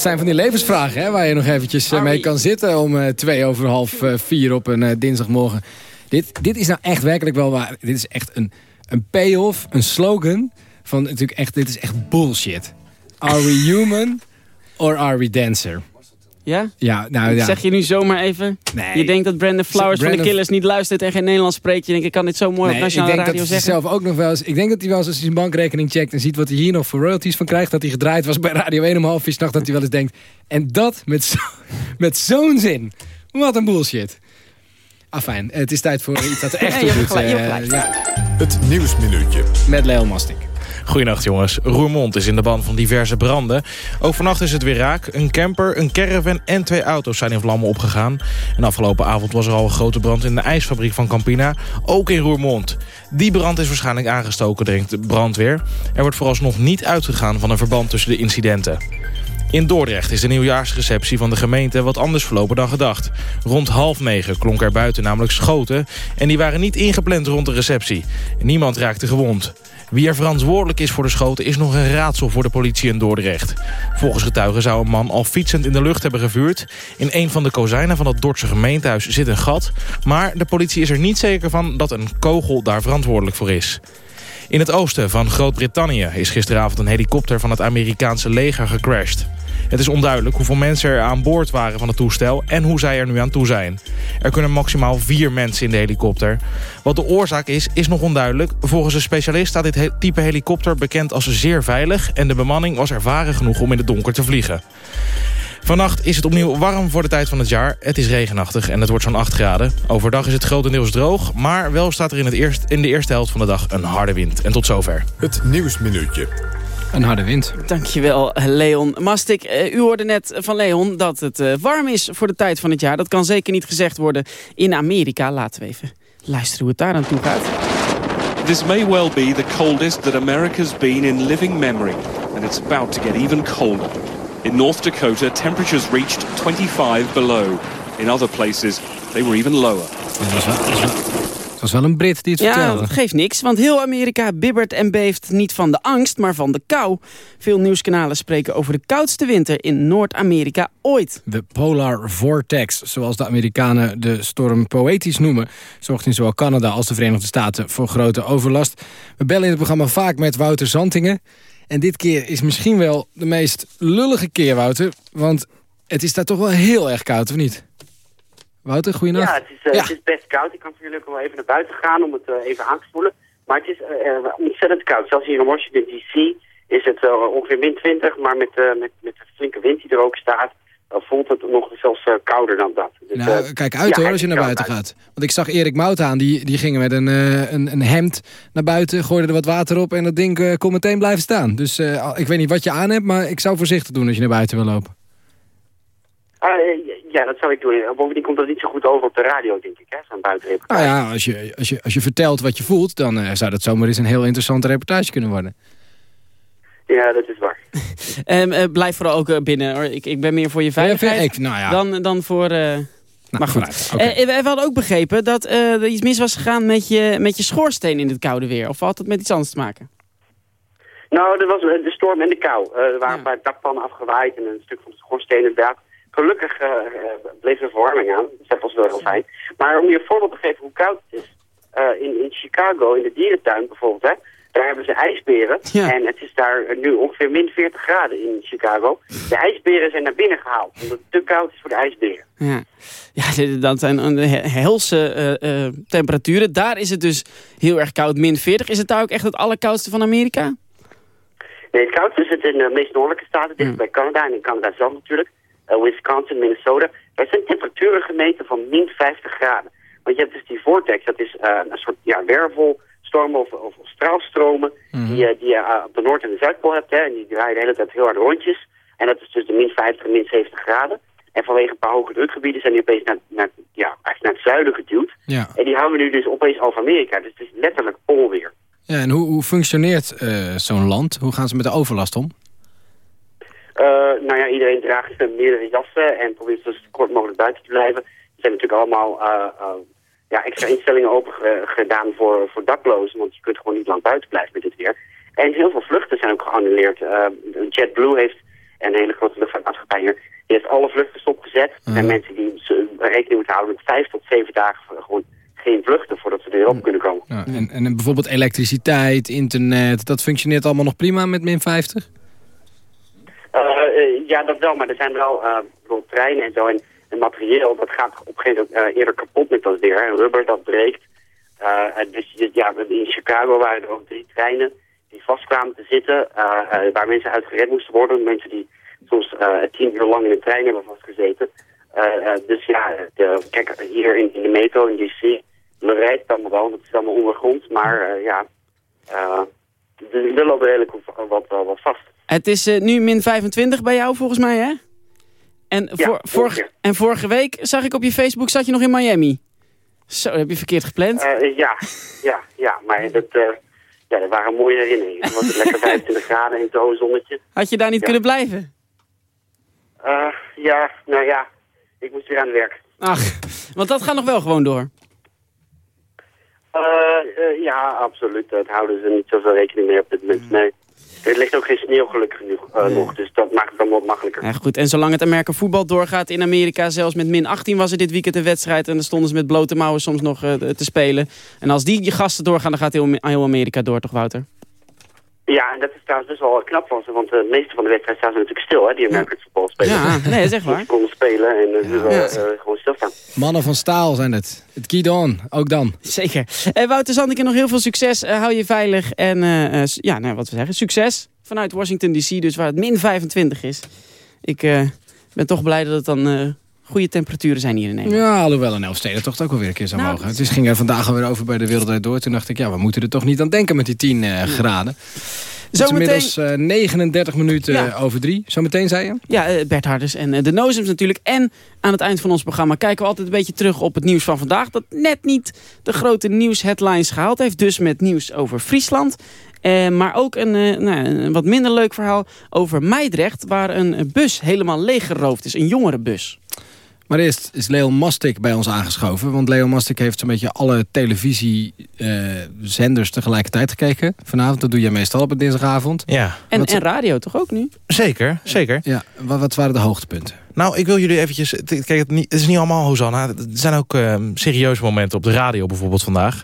zijn van die levensvragen hè, waar je nog eventjes eh, mee kan zitten... om eh, twee over half eh, vier op een dinsdagmorgen. Dit, dit is nou echt werkelijk wel waar. Dit is echt een, een payoff, een slogan van natuurlijk echt... Dit is echt bullshit. Are we human or are we dancer? Ja? Ja, nou ja. zeg je nu zomaar even? Nee. Je denkt dat Brandon Flowers van de Killers niet luistert en geen Nederlands spreekt. Je denkt, ik kan dit zo mooi op Nee, ik nationale denk dat radio hij zeggen. zelf ook nog wel eens... Ik denk dat hij wel eens als hij zijn bankrekening checkt... en ziet wat hij hier nog voor royalties van krijgt... dat hij gedraaid was bij Radio 1 om half vier 's nachts... dat hij wel eens denkt... en dat met zo- [laughs] met zo'n zin. Wat een bullshit. Afijn, het is tijd voor iets dat er echt [laughs] toe doet. eh. Het Nieuwsminuutje. Met Leon Mastik. Goedenacht jongens. Roermond is in de ban van diverse branden. Ook vannacht is het weer raak. Een camper, een caravan en twee auto's zijn in vlammen opgegaan. En afgelopen avond was er al een grote brand in de ijsfabriek van Campina. Ook in Roermond. Die brand is waarschijnlijk aangestoken, denkt de brandweer. Er wordt vooralsnog niet uitgegaan van een verband tussen de incidenten. In Dordrecht is de nieuwjaarsreceptie van de gemeente wat anders verlopen dan gedacht. Rond half negen klonk er buiten namelijk schoten... en die waren niet ingepland rond de receptie. Niemand raakte gewond. Wie er verantwoordelijk is voor de schoten is nog een raadsel voor de politie in Dordrecht. Volgens getuigen zou een man al fietsend in de lucht hebben gevuurd. In een van de kozijnen van het Dordtse gemeentehuis zit een gat... maar de politie is er niet zeker van dat een kogel daar verantwoordelijk voor is. In het oosten van Groot-Brittannië is gisteravond een helikopter van het Amerikaanse leger gecrashed. Het is onduidelijk hoeveel mensen er aan boord waren van het toestel en hoe zij er nu aan toe zijn. Er kunnen maximaal vier mensen in de helikopter. Wat de oorzaak is, is nog onduidelijk. Volgens een specialist staat dit type helikopter bekend als zeer veilig... en de bemanning was ervaren genoeg om in het donker te vliegen. Vannacht is het opnieuw warm voor de tijd van het jaar. Het is regenachtig en het wordt zo'n 8 graden. Overdag is het grotendeels droog, maar wel staat er in, het eerst, in de eerste helft van de dag een harde wind. En tot zover. Het Nieuwsminuutje. Een harde wind. Dankjewel, Leon Mastik. Eh, u hoorde net van Leon dat het eh, warm is voor de tijd van het jaar. Dat kan zeker niet gezegd worden in Amerika. Laten we even luisteren hoe het daar aan toe gaat. This may well be the coldest that America's been in living memory, and it's about to get even colder. In North Dakota, temperatures reached 25 below. In other places, they were even lower. Het was wel een Brit die het Ja, vertelde. dat geeft niks, want heel Amerika bibbert en beeft niet van de angst, maar van de kou. Veel nieuwskanalen spreken over de koudste winter in Noord-Amerika ooit. De Polar Vortex, zoals de Amerikanen de storm poëtisch noemen... zorgt in zowel Canada als de Verenigde Staten voor grote overlast. We bellen in het programma vaak met Wouter Zantingen. En dit keer is misschien wel de meest lullige keer, Wouter. Want het is daar toch wel heel erg koud, of niet? Wouter, goeienacht. Ja, het is, eh, het is best koud. Ik kan voor jullie ook wel even naar buiten gaan om het eh, even aan te spoelen. Maar het is eh, ontzettend koud. Zelfs hier in Washington D.C. is het ongeveer min 20. Maar met, met, met de flinke wind die er ook staat, dan voelt het nog zelfs eh, kouder dan dat. Dus, Nou, eh, kijk uit ja, hoor als je naar buiten gaat. Want ik zag Erik Moutaan, die, die ging met een, eh, een, een hemd naar buiten, gooide er wat water op en dat ding kon meteen blijven staan. Dus ik weet niet wat je aan hebt, maar ik zou voorzichtig doen als je naar buiten wil lopen. Ah, ja, dat zou ik doen. Bovendien komt dat niet zo goed over op de radio, denk ik, hè, zo'n buitenreportage. Nou ja, als je, als je, als je vertelt wat je voelt, dan zou dat zomaar eens een heel interessante reportage kunnen worden. Ja, dat is waar. [laughs] Ehm, eh, blijf vooral ook eh, binnen hoor. Ik, ik ben meer voor je veiligheid ik- nou ja. dan, dan voor... eh, maar goed. Eh, we we hadden ook begrepen dat eh, er iets mis was gegaan met je, met je schoorsteen in het koude weer. Of had het met iets anders te maken? Nou, er was de storm en de kou. Eh, er waren een paar dakpannen afgewaaid en een stuk van de schoorsteen inderdaad. Gelukkig bleef er verwarming aan, dus dat was wel heel fijn. Maar om je een voorbeeld te geven hoe koud het is. eh, in, in Chicago, in de dierentuin bijvoorbeeld, hè, daar hebben ze ijsberen. En het is daar nu ongeveer min 40 graden in Chicago. De ijsberen zijn naar binnen gehaald, omdat het te koud is voor de ijsberen. Ja, ja dat zijn helse eh, eh, temperaturen. Daar is het dus heel erg koud, min 40. Is het daar ook echt het allerkoudste van Amerika? Nee, het koudste is het in de meest noordelijke staten, dicht bij Canada en in Canada zelf natuurlijk. Eh, Wisconsin, Minnesota. Daar zijn temperaturen gemeten van min 50 graden. Want je hebt dus die vortex, dat is een soort ja, of, of straalstromen die, eh, die je eh, op de Noord- en de Zuidpool hebt. Hè, en die draaien de hele tijd heel hard rondjes. En dat is dus de min 50 en min 70 graden. En vanwege een paar hoge drukgebieden zijn die opeens naar, naar, ja, eigenlijk naar het zuiden geduwd. Ja. En die houden nu dus opeens over Amerika. Dus het is letterlijk poolweer. Ja, en hoe, hoe functioneert eh, zo'n land? Hoe gaan ze met de overlast om? Eh, nou ja, iedereen draagt [laughs] meerdere jassen en probeert dus zo kort mogelijk buiten te blijven. Er zijn natuurlijk allemaal ja, extra instellingen open ge- gedaan voor, voor daklozen, want je kunt gewoon niet lang buiten blijven met dit weer. En heel veel vluchten zijn ook geannuleerd. Eh, JetBlue heeft, een hele grote luchtvaartmaatschappij hier, die heeft alle vluchten stopgezet. Er zijn mensen die z- rekening moeten houden met vijf tot zeven dagen gewoon geen vluchten voordat ze er weer op kunnen komen. Ja, en, en bijvoorbeeld elektriciteit, internet, dat functioneert allemaal nog prima met min 50? Eh, eh, ja, dat wel, maar er zijn wel eh, treinen en zo. En, en materieel, dat gaat op een gegeven moment eh, eerder kapot met dat weer. En rubber, dat breekt. Eh, dus ja, in Chicago waren er ook drie treinen die vast kwamen te zitten. eh, waar mensen uit gered moesten worden. Mensen die soms tien uur lang in een trein hebben vastgezeten. Dus ja, de, kijk, hier in, de metro in DC, we rijdt het allemaal wel, het is allemaal ondergrond. Maar ja, er loopt redelijk wat, wat, vast. Het is nu min 25 bij jou volgens mij, hè? En, voor, vorige, en vorige week zag ik op je Facebook, zat je nog in Miami. Zo, dat heb je verkeerd gepland. Eh, ja, ja, ja, maar dat, eh, ja, dat waren mooie herinneringen. Het was lekker [laughs] 25 graden in het hoge zonnetje. Had je daar niet Ja. kunnen blijven? Eh, ja, nou ja, ik moest weer aan het werk. Ach, want dat gaat nog wel gewoon door. Ja, absoluut. Dat houden ze niet zoveel rekening mee op dit moment. Nee. Er ligt ook geen sneeuw gelukkig genoeg, eh, nog, dus dat maakt het allemaal wat makkelijker. Ja, goed. En zolang het Amerika voetbal doorgaat in Amerika, zelfs met min 18 was er dit weekend een wedstrijd. En dan stonden ze met blote mouwen soms nog eh, te spelen. En als die gasten doorgaan, dan gaat heel, heel Amerika door, toch Wouter? Ja, en dat is trouwens best wel knap van ze, want de meeste van de wedstrijden staan ze natuurlijk stil, hè, die Amerikaanse voetbal spelen. Ja, nee, dat is echt waar. Ze konden spelen en eh, dus wel, Ja. eh, gewoon stilstaan. Mannen van staal zijn het. Het keep on, ook dan. Zeker. Eh, Wouter Zandeke, nog heel veel succes. Hou je veilig. En ja, nou, wat we zeggen, succes vanuit Washington D.C., dus waar het min 25 is. Ik eh, ben toch blij dat het dan eh, goede temperaturen zijn hier in Nederland. Ja, alhoewel een Elfstedentocht ook alweer een keer zou Nou, mogen. Het is, ging er vandaag alweer over bij de Wereldrijd Door. Toen dacht ik, ja, we moeten er toch niet aan denken met die 10 eh, graden. Het is Zometeen- inmiddels eh, 39 minuten Ja. over drie. Zometeen zei je? Ja, eh, Bert Harders en eh, de Nozems natuurlijk. En aan het eind van ons programma kijken we altijd een beetje terug op het nieuws van vandaag. Dat net niet de grote nieuwsheadlines gehaald heeft. Dus met nieuws over Friesland. Eh, maar ook een, eh, nou, een wat minder leuk verhaal over Meidrecht. Waar een bus helemaal leeggeroofd is. Een jongerenbus. Maar eerst is Leon Mastik bij ons aangeschoven. Want Leon Mastik heeft zo'n beetje alle televisiezenders tegelijkertijd gekeken. Vanavond, dat doe jij meestal op een dinsdagavond. Ja. En, en radio toch ook nu? Zeker, zeker. Ja, wat, wat waren de hoogtepunten? Nou, ik wil jullie eventjes... het- Kijk, het, niet- het is niet allemaal Hosanna. Er zijn ook ehm, serieuze momenten op de radio bijvoorbeeld vandaag.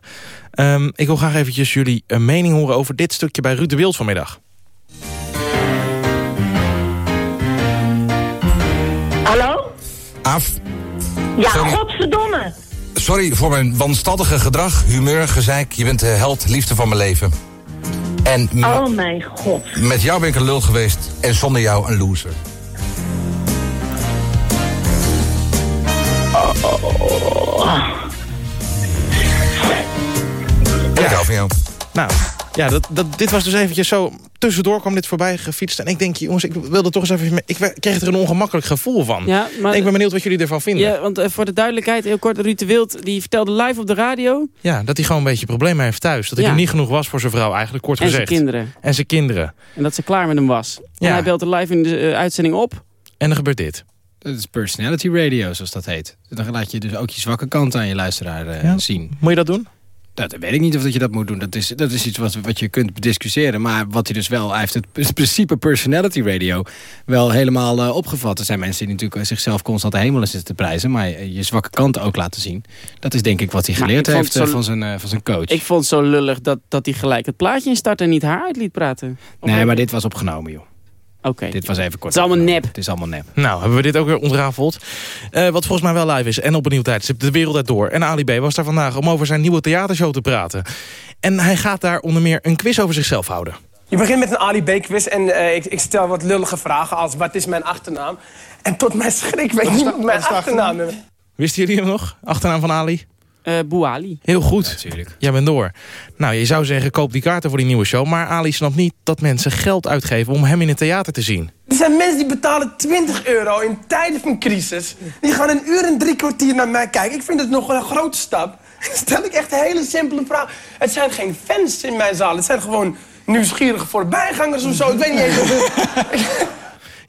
Ehm, ik wil graag eventjes jullie eh, mening horen over dit stukje bij Ruud de Wild vanmiddag. Af. Ja, Sorry. godverdomme. Sorry voor mijn wanstaltige gedrag, humeur, gezeik. Je bent de held, liefde van mijn leven. En Oh mijn god. met jou ben ik een lul geweest en zonder jou een loser. Ik hou van jou. Nou, ja, dat, dat, dit was dus eventjes zo... Tussendoor kwam dit voorbij gefietst. En ik denk, jongens, ik wilde toch eens even... Ik kreeg er een ongemakkelijk gevoel van. Ja, maar- ik ben benieuwd wat jullie ervan vinden. Ja, want eh, voor de duidelijkheid, heel kort, Ruud de Wild... die vertelde live op de radio... Ja, dat hij gewoon een beetje problemen heeft thuis. Dat hij Ja. er niet genoeg was voor zijn vrouw, eigenlijk kort En zijn gezegd. kinderen. En zijn kinderen. en dat ze klaar met hem was. En Ja. hij belt er live in de eh, uitzending op. En er gebeurt dit. Dat is personality radio, zoals dat heet. Dan laat je dus ook je zwakke kant aan je luisteraar eh, Ja. zien. Moet je dat doen? Nou, dat weet ik niet of dat je dat moet doen. Dat is, dat is iets wat, wat je kunt bediscussiëren. Maar wat hij dus wel... Hij heeft het, het principe personality radio wel helemaal eh, opgevat. Er zijn mensen die natuurlijk zichzelf constant de hemel zitten te prijzen. Maar je, je zwakke kanten ook laten zien. Dat is denk ik wat hij Maar geleerd heeft eh, zo- van, zijn, eh, van zijn coach. Ik vond het zo lullig dat, dat hij gelijk het plaatje instartte... en niet haar uit liet praten. nee, maar dit was opgenomen, joh. Oké. Dit was even kort. Het is allemaal nep. Het is allemaal nep. Nou, hebben we dit ook weer ontrafeld. Eh, wat volgens mij wel live is en op een nieuw tijdstip. De wereld uit door. En Ali B was daar vandaag om over zijn nieuwe theatershow te praten. En hij gaat daar onder meer een quiz over zichzelf houden. Je begint met een Ali B-quiz en eh, ik, ik stel wat lullige vragen als wat is mijn achternaam? En tot mijn schrik weet niemand mijn achternaam. is. Wisten jullie hem nog? Achternaam van Ali? Eh Bouali. Heel goed. Jij bent door. Nou, je zou zeggen, koop die kaarten voor die nieuwe show. Maar Ali snapt niet dat mensen geld uitgeven om hem in het theater te zien. Er zijn mensen die betalen 20 euro in tijden van crisis. Die gaan een uur en drie kwartier naar mij kijken. Ik vind het nog wel een grote stap. [laughs] Stel ik echt een hele simpele vraag. Het zijn geen fans in mijn zaal. Het zijn gewoon nieuwsgierige voorbijgangers of zo. Ik weet niet eens of het... [laughs]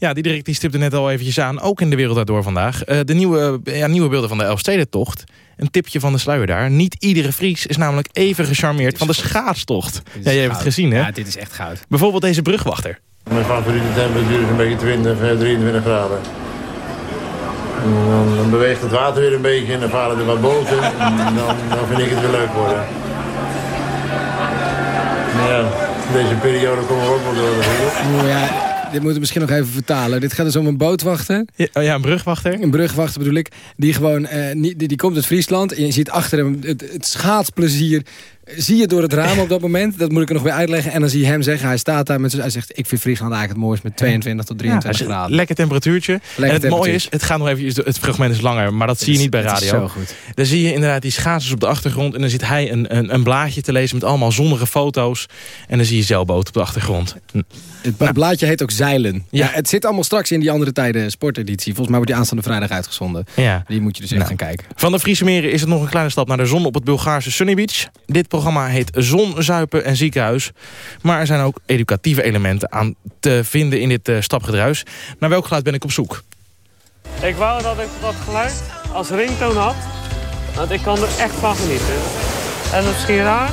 Ja, die direct die stipte net al eventjes aan. Ook in de wereld daardoor vandaag. Eh, de nieuwe, ja, nieuwe beelden van de Elfstedentocht. Een tipje van de sluier daar. Niet iedere Fries is namelijk even gecharmeerd van de schaatstocht. Ja, jij hebt het gezien, hè? Ja, dit is echt goud. Bijvoorbeeld deze brugwachter. Mijn favoriete temperatuur is een beetje 20, eh, 23 graden. En dan, dan beweegt het water weer een beetje en dan varen er wat boten. En dan, dan vind ik het weer leuk worden. Maar ja, deze periode komen we ook wel door ja, dit moeten we misschien nog even vertalen. Dit gaat dus om een bootwachter. Ja, oh ja een brugwachter. Een brugwachter bedoel ik. Die gewoon, eh, niet, die, die komt uit Friesland. En je ziet achter hem het, het schaatsplezier. Zie je door het raam op dat moment. Dat moet ik er nog weer uitleggen. En dan zie je hem zeggen. Hij staat daar met zijn... Hij zegt, ik vind Friesland eigenlijk het mooist met 22 tot 23 Ja, graden. Lekker temperatuurtje. en het mooie is, het gaat nog even, het fragment is langer, maar dat zie je niet bij radio. zo goed. Dan zie je inderdaad die schaatsers op de achtergrond en dan zit hij een, een, een blaadje te lezen met allemaal zonnige foto's. En dan zie je zeilboot op de achtergrond. Het ba- blaadje heet ook Zeilen. Ja. het zit allemaal straks in die andere tijden sporteditie. Volgens mij wordt die aanstaande vrijdag uitgezonden. Ja. Die moet je dus even Nou. gaan kijken. Van de Friese meren is het nog een kleine stap naar de zon op het Bulgaarse Sunny Beach. Dit programma heet Zon, Zuipen en Ziekenhuis. Maar er zijn ook educatieve elementen aan te vinden in dit eh, stapgedruis. Naar welk geluid ben ik op zoek? Ik wou dat ik dat geluid als ringtoon had. Want ik kan er echt van genieten. En dat is misschien raar.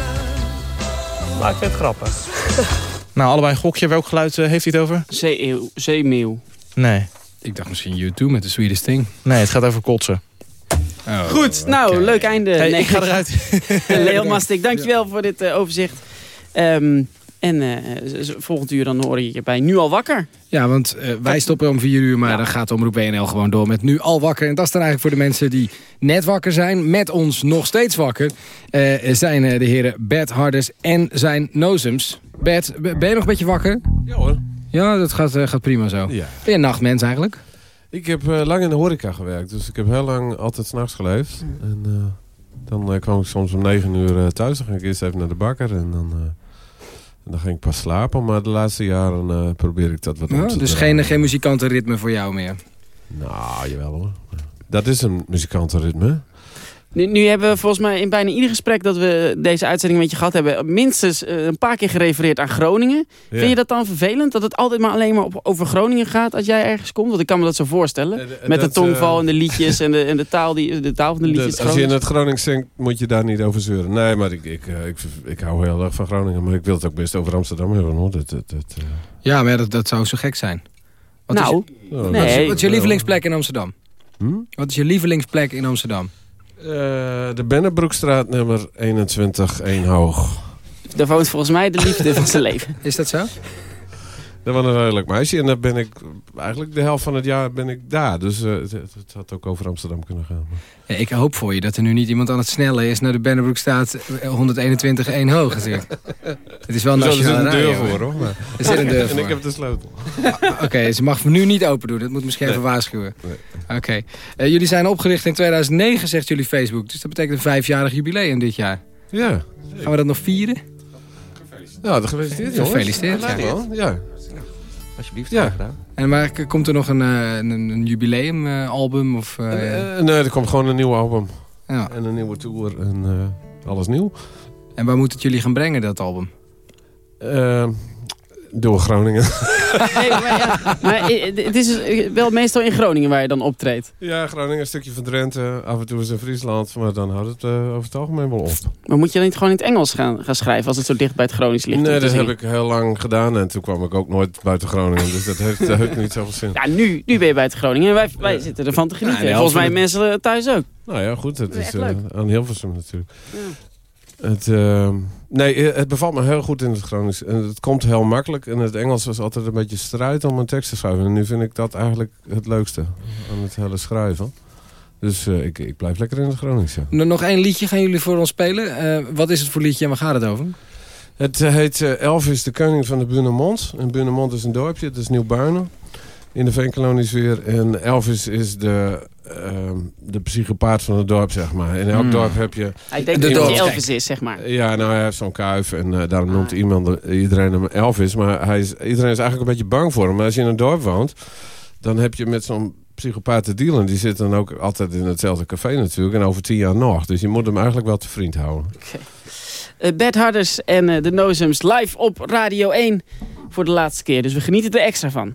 Maar ik vind het grappig. [laughs] Nou, allebei een gokje. Welk geluid eh, heeft hij het over? Zeemeeuw. Zeemeeuw. Nee. Ik dacht misschien U2 met de Sweetest Thing. Nee, het gaat over kotsen. Goed, nou, leuk einde. Hey, ik ga eruit. [laughs] Leo Mastik, dankjewel voor dit eh, overzicht. Ehm, en eh, volgend uur dan hoor je je bij Nu Al Wakker. Ja, want eh, wij stoppen om 4 uur, maar dan gaat Omroep WNL gewoon door met Nu Al Wakker. En dat is dan eigenlijk voor de mensen die net wakker zijn, met ons nog steeds wakker, eh, zijn de heren Bert Harders en zijn Nozems. Bert, ben je nog een beetje wakker? Ja hoor. Ja, dat gaat, gaat prima zo. Ja. Ben je een nachtmens eigenlijk? Ik heb eh, lang in de horeca gewerkt, dus ik heb heel lang altijd s'nachts geleefd. En eh, dan eh, kwam ik soms om negen uur thuis. Dan ging ik eerst even naar de bakker en dan, en dan ging ik pas slapen. Maar de laatste jaren probeer ik dat wat om te dus geen, geen muzikantenritme voor jou meer? Nou, jawel hoor. Dat is een muzikantenritme. Nu, nu hebben we volgens mij in bijna ieder gesprek dat we deze uitzending met je gehad hebben... minstens eh, een paar keer gerefereerd aan Groningen. Ja. Vind je dat dan vervelend? Dat het altijd maar alleen maar op, over Groningen gaat als jij ergens komt? Want ik kan me dat zo voorstellen. Met de tongval eh, en de liedjes en de, en de, taal, die, de taal van de liedjes. Dat- als je in het Gronings zingt, moet je daar niet over zeuren. Nee, maar ik, ik, eh, ik, ik hou heel erg van Groningen. Maar ik wil het ook best over Amsterdam hebben. Hoor. Dat, dat, dat, eh. Ja, maar dat, dat zou zo gek zijn. Wat Nou, is je, Oh, wat, nee. is, wat is je lievelingsplek in Amsterdam? Hm? Wat is je lievelingsplek in Amsterdam? Eh, de Bennebroekstraat nummer 21, 1 hoog. Daar woont volgens mij de liefde van zijn leven. Is dat zo? Dat was een leuk meisje. En dan ben ik eigenlijk de helft van het jaar ben ik daar. Dus eh, het, het had ook over Amsterdam kunnen gaan. Ja, ik hoop voor je dat er nu niet iemand aan het snellen is... naar de Bennebroek staat 121 1 hoog. Het is wel Er zit een deur voor, hoor. Maar- Er zit een deur voor. [laughs] En ik heb de sleutel. Ah, Oké, ze mag nu niet open doen. Dat moet misschien even waarschuwen. Oké. Eh, jullie zijn opgericht in 2009, zegt jullie Facebook. Dus dat betekent een vijfjarig jubileum dit jaar. Ja. Gaan we dat nog vieren? Ja, gefeliciteerd. Gefeliciteerd. Ja, ja. Alsjeblieft, Ja. gedaan. En maar komt er nog een, eh, een, een jubileumalbum? of, eh, Eh, nee, er komt gewoon een nieuw album. Ja. En een nieuwe tour en eh, alles nieuw. En waar moet het jullie gaan brengen, dat album? Door Groningen. Nee, maar ja, maar het is wel meestal in Groningen waar je dan optreedt. ja, Groningen, een stukje van Drenthe. Af en toe is in Friesland. Maar dan houdt het eh, over het algemeen wel op. Maar moet je dan niet gewoon in het Engels gaan, gaan schrijven als het zo dicht bij het Gronings ligt? Nee, dat heb ik heel lang gedaan. En toen kwam ik ook nooit buiten Groningen. Dus dat heeft, dat heeft niet zoveel zin. Ja, nu, nu ben je buiten Groningen en wij, wij zitten ervan te genieten. Ja, Volgens mij mensen thuis ook. Nou ja, goed. Het Dat is eh, aan Hilversum natuurlijk. Het, ehm, nee, eh, het bevalt me heel goed in het Gronings. En het komt heel makkelijk. En het Engels was altijd een beetje strijd om een tekst te schrijven. En nu vind ik dat eigenlijk het leukste aan het hele schrijven. Dus eh, ik, ik blijf lekker in het Gronings. Ja. Nog één liedje gaan jullie voor ons spelen. Eh, wat is het voor liedje en waar gaat het over? Het heet Elvis, de koning van de Bunemond. En Bunemond is een dorpje, het is Nieuw-Buinen. In de veenkolonies weer. En Elvis is de, ehm, de psychopaat van het dorp, zeg maar. In elk Hmm. dorp heb je... Hij denkt iemand- dat hij Elvis is, zeg maar. Ja, nou, hij heeft zo'n kuif en eh, daarom noemt iemand, iedereen hem Elvis. Maar hij is, iedereen is eigenlijk een beetje bang voor hem. Maar als je in een dorp woont, dan heb je met zo'n psychopaat te dealen. Die zit dan ook altijd in hetzelfde café natuurlijk. En over tien jaar nog. Dus je moet hem eigenlijk wel te vriend houden. Eh Bert Harders en eh, de Nozems live op Radio 1 voor de laatste keer. Dus we genieten er extra van.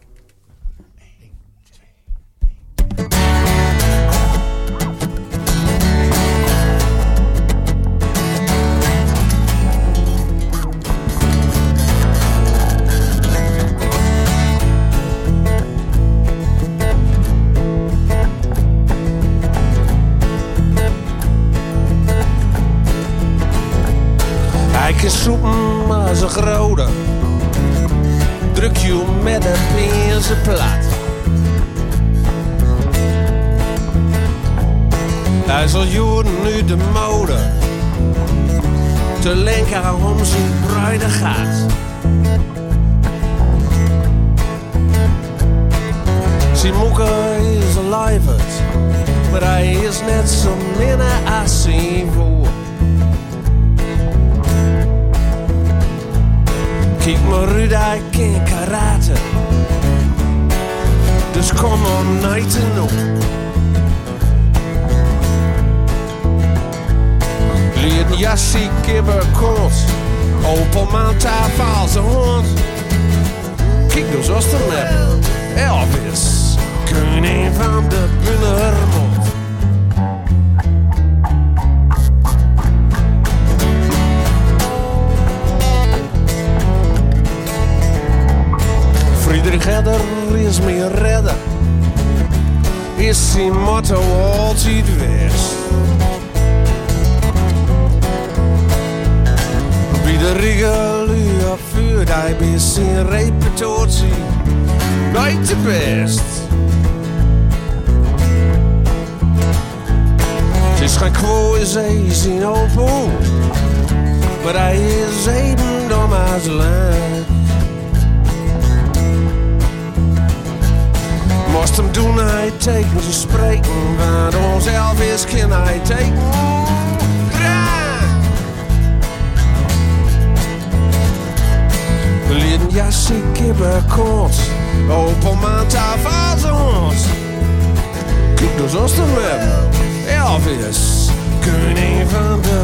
Het is zij zijn open. Maar hij is even dom als land. Moest hem doen, hij tekent te spreken. Want ons Elvis kan hij tekenen. Lid een jasje, kibber, kort. Open mijn tafel als ons. Kijk dus ons. Elvis, koning van de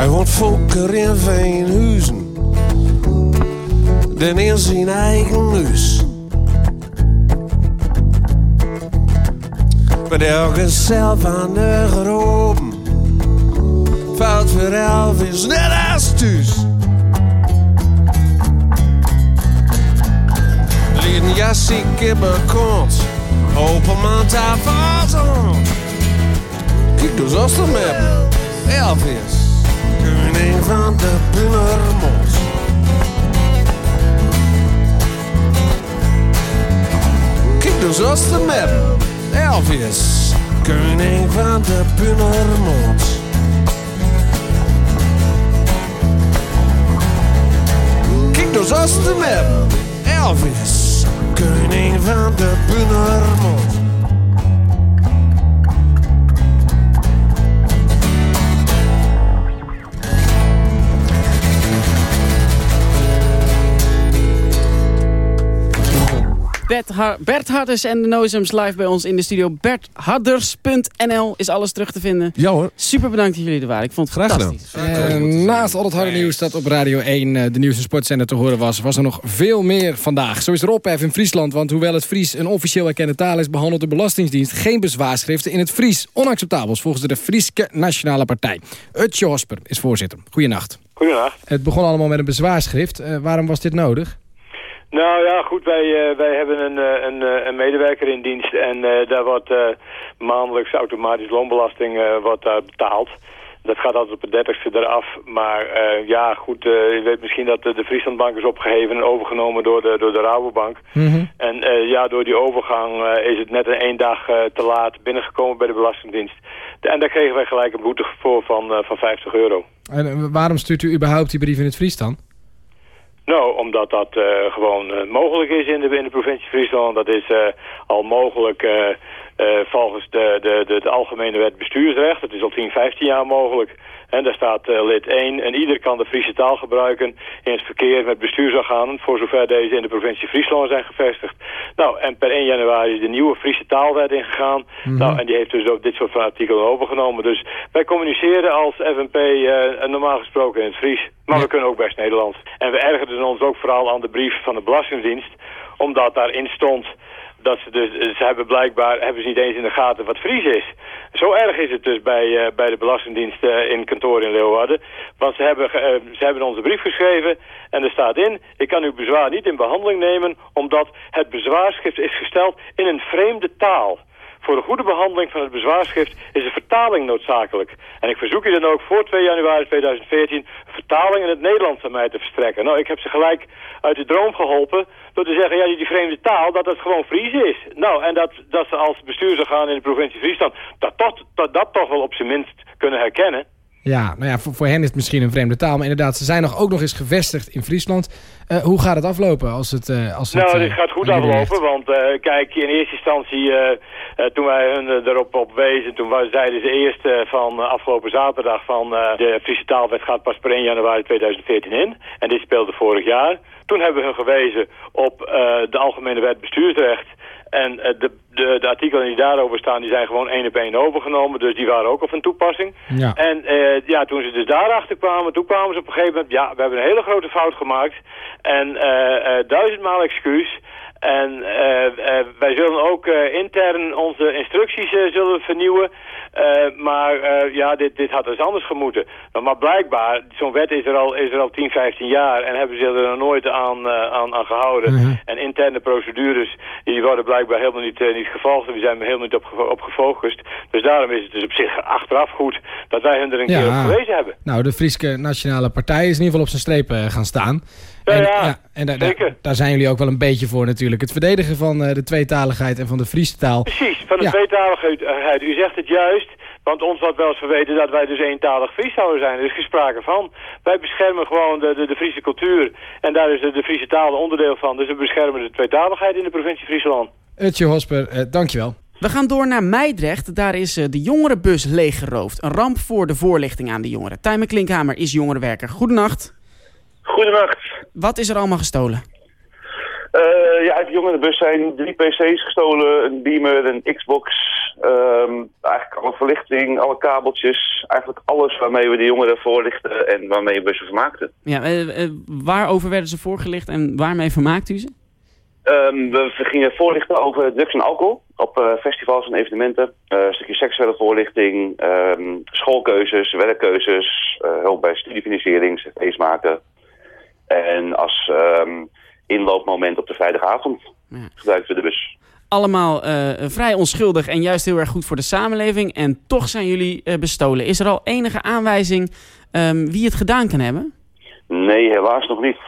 Bunnermond. donker in Veenhuizen. Dan in zijn eigen huis. Met elke zelf aan de groben. Valt voor Elvis net als thuis. Lieden mijn kont. Open mijn tafel. Kijk dus als de map. Elvis. Van de Bunnermos. Kijk dus als de map. Elvis. Koning van de Bunnermos. Kijk dus als de map. Elvis. Koning van de Bunnermos. Bert, Har Bert Harders en de Nozems live bij ons in de studio. BertHarders.nl is alles terug te vinden. Ja hoor. Super bedankt dat jullie er waren. Ik vond het Graag gedaan. fantastisch. En naast al het harde nieuws dat op Radio 1 eh, de nieuws- en sportzender te horen was... was er nog veel meer vandaag. Zo is er ophef in Friesland, want hoewel het Fries een officieel erkende taal is... behandelt de Belastingdienst geen bezwaarschriften in het Fries. Onacceptabel is volgens de Frieske Nationale Partij. Utje Hosper is voorzitter. Goedenacht. Goedenacht. Het begon allemaal met een bezwaarschrift. Eh, waarom was dit nodig? Nou ja, goed, wij, eh, wij hebben een, eh, een, eh, een medewerker in dienst en daar wordt maandelijks automatisch loonbelasting wordt daar betaald. Dat gaat altijd op het dertigste eraf, maar ja goed, eh, je weet misschien dat de, de Frieslandbank is opgeheven en overgenomen door de, door de Rabobank. En eh, ja, door die overgang is het net een één dag te laat binnengekomen bij de Belastingdienst. En daar kregen wij gelijk een boete voor van, van 50 euro. En waarom stuurt u überhaupt die brief in het Fries dan? Nou, omdat dat eh, gewoon eh, mogelijk is in de, in de provincie Friesland. Dat is eh, al mogelijk volgens de, de, de, de algemene wet bestuursrecht. Dat is al 10, 15 jaar mogelijk. En daar staat eh, lid 1 en ieder kan de Friese taal gebruiken in het verkeer met bestuursorganen, voor zover deze in de provincie Friesland zijn gevestigd. Nou, en per 1 januari is de nieuwe Friese taalwet ingegaan. Nou, en die heeft dus ook dit soort van artikelen overgenomen. Dus wij communiceren als FNP eh, normaal gesproken in het Fries. Maar we kunnen ook best Nederlands. En we ergerden ons ook vooral aan de brief van de Belastingdienst, omdat daarin stond dat ze dus, ze hebben blijkbaar, hebben ze niet eens in de gaten wat Fries is. Zo erg is het dus bij, eh, bij de Belastingdienst eh, in kantoor in Leeuwarden. Want ze hebben, eh, ze hebben ons brief geschreven en er staat in... ik kan uw bezwaar niet in behandeling nemen omdat het bezwaarschrift is gesteld in een vreemde taal. Voor de goede behandeling van het bezwaarschrift is een vertaling noodzakelijk. En ik verzoek u dan ook voor 2 januari 2014 een vertaling in het Nederlands aan mij te verstrekken. Nou, ik heb ze gelijk uit de droom geholpen door te zeggen, ja, die, vreemde taal, dat het gewoon Fries is. Nou, en dat, dat ze als bestuursorgaan in de provincie Friesland dat, toch, dat, dat toch wel op zijn minst kunnen herkennen. Ja, nou ja, voor, voor hen is het misschien een vreemde taal. Maar inderdaad, ze zijn nog ook nog eens gevestigd in Friesland. Eh, hoe gaat het aflopen als het... eh, als het Nou, eh, dit gaat goed aflopen, want kijk, in eerste instantie, toen wij hun erop op wezen, toen zeiden ze eerst van afgelopen zaterdag van de Friese taalwet gaat pas per 1 januari 2014 in. En dit speelde vorig jaar. Toen hebben we hun gewezen op de Algemene Wet Bestuursrecht. En de, de, de artikelen die daarover staan, die zijn gewoon één op één overgenomen. Dus die waren ook al van toepassing. Ja. En eh, ja, toen ze dus daarachter kwamen, toen kwamen ze op een gegeven moment... ja, we hebben een hele grote fout gemaakt. En eh, eh, duizendmaal excuus. En eh, wij zullen ook intern onze instructies zullen vernieuwen. Maar ja, dit, dit had dus anders gemoeten. Maar, maar blijkbaar, zo'n wet is er, al, is er al 10, 15 jaar en hebben ze er nog nooit aan, aan, aan gehouden. En interne procedures, die worden blijkbaar helemaal niet, niet gevolgd. We zijn er helemaal niet op, op gefocust. Dus daarom is het dus op zich achteraf goed dat wij hun er een keer op gewezen hebben. Nou, de Frieske Nationale Partij is in ieder geval op zijn streep eh, gaan staan. Ja, en ja, en daar- zijn jullie ook wel een beetje voor natuurlijk. Het verdedigen van eh, de tweetaligheid en van de Friese taal. Precies, van de tweetaligheid. U zegt het juist, want ons had wel eens verweten dat wij dus eentalig Fries zouden zijn. Er is geen sprake van. Wij beschermen gewoon de, de, de Friese cultuur en daar is de, de Friese taal een onderdeel van. Dus we beschermen de tweetaligheid in de provincie Friesland. Utje Hosper, eh, dankjewel. We gaan door naar Meidrecht. Daar is eh, de jongerenbus leeggeroofd. Een ramp voor de voorlichting aan de jongeren. Tijmen Klinkhamer is jongerenwerker. Goedenacht. Goedenacht. Wat is er allemaal gestolen? Eh, ja, uit de jongen in de bus zijn drie PC's gestolen, een beamer, een Xbox. ehm, eigenlijk alle verlichting, alle kabeltjes. Eigenlijk alles waarmee we de jongeren voorlichten en waarmee we ze vermaakten. Ja, waarover werden ze voorgelicht en waarmee vermaakt u ze? Ehm, we gingen voorlichten over drugs en alcohol op eh, festivals en evenementen. Eh, een stukje seksuele voorlichting, ehm, schoolkeuzes, werkkeuzes, eh, hulp bij studiefinanciering, cv's maken. En als ehm, inloopmoment op de vrijdagavond gebruikten we de bus. Allemaal vrij onschuldig en juist heel erg goed voor de samenleving. En toch zijn jullie bestolen. Is er al enige aanwijzing wie het gedaan kan hebben? Nee, helaas nog niet.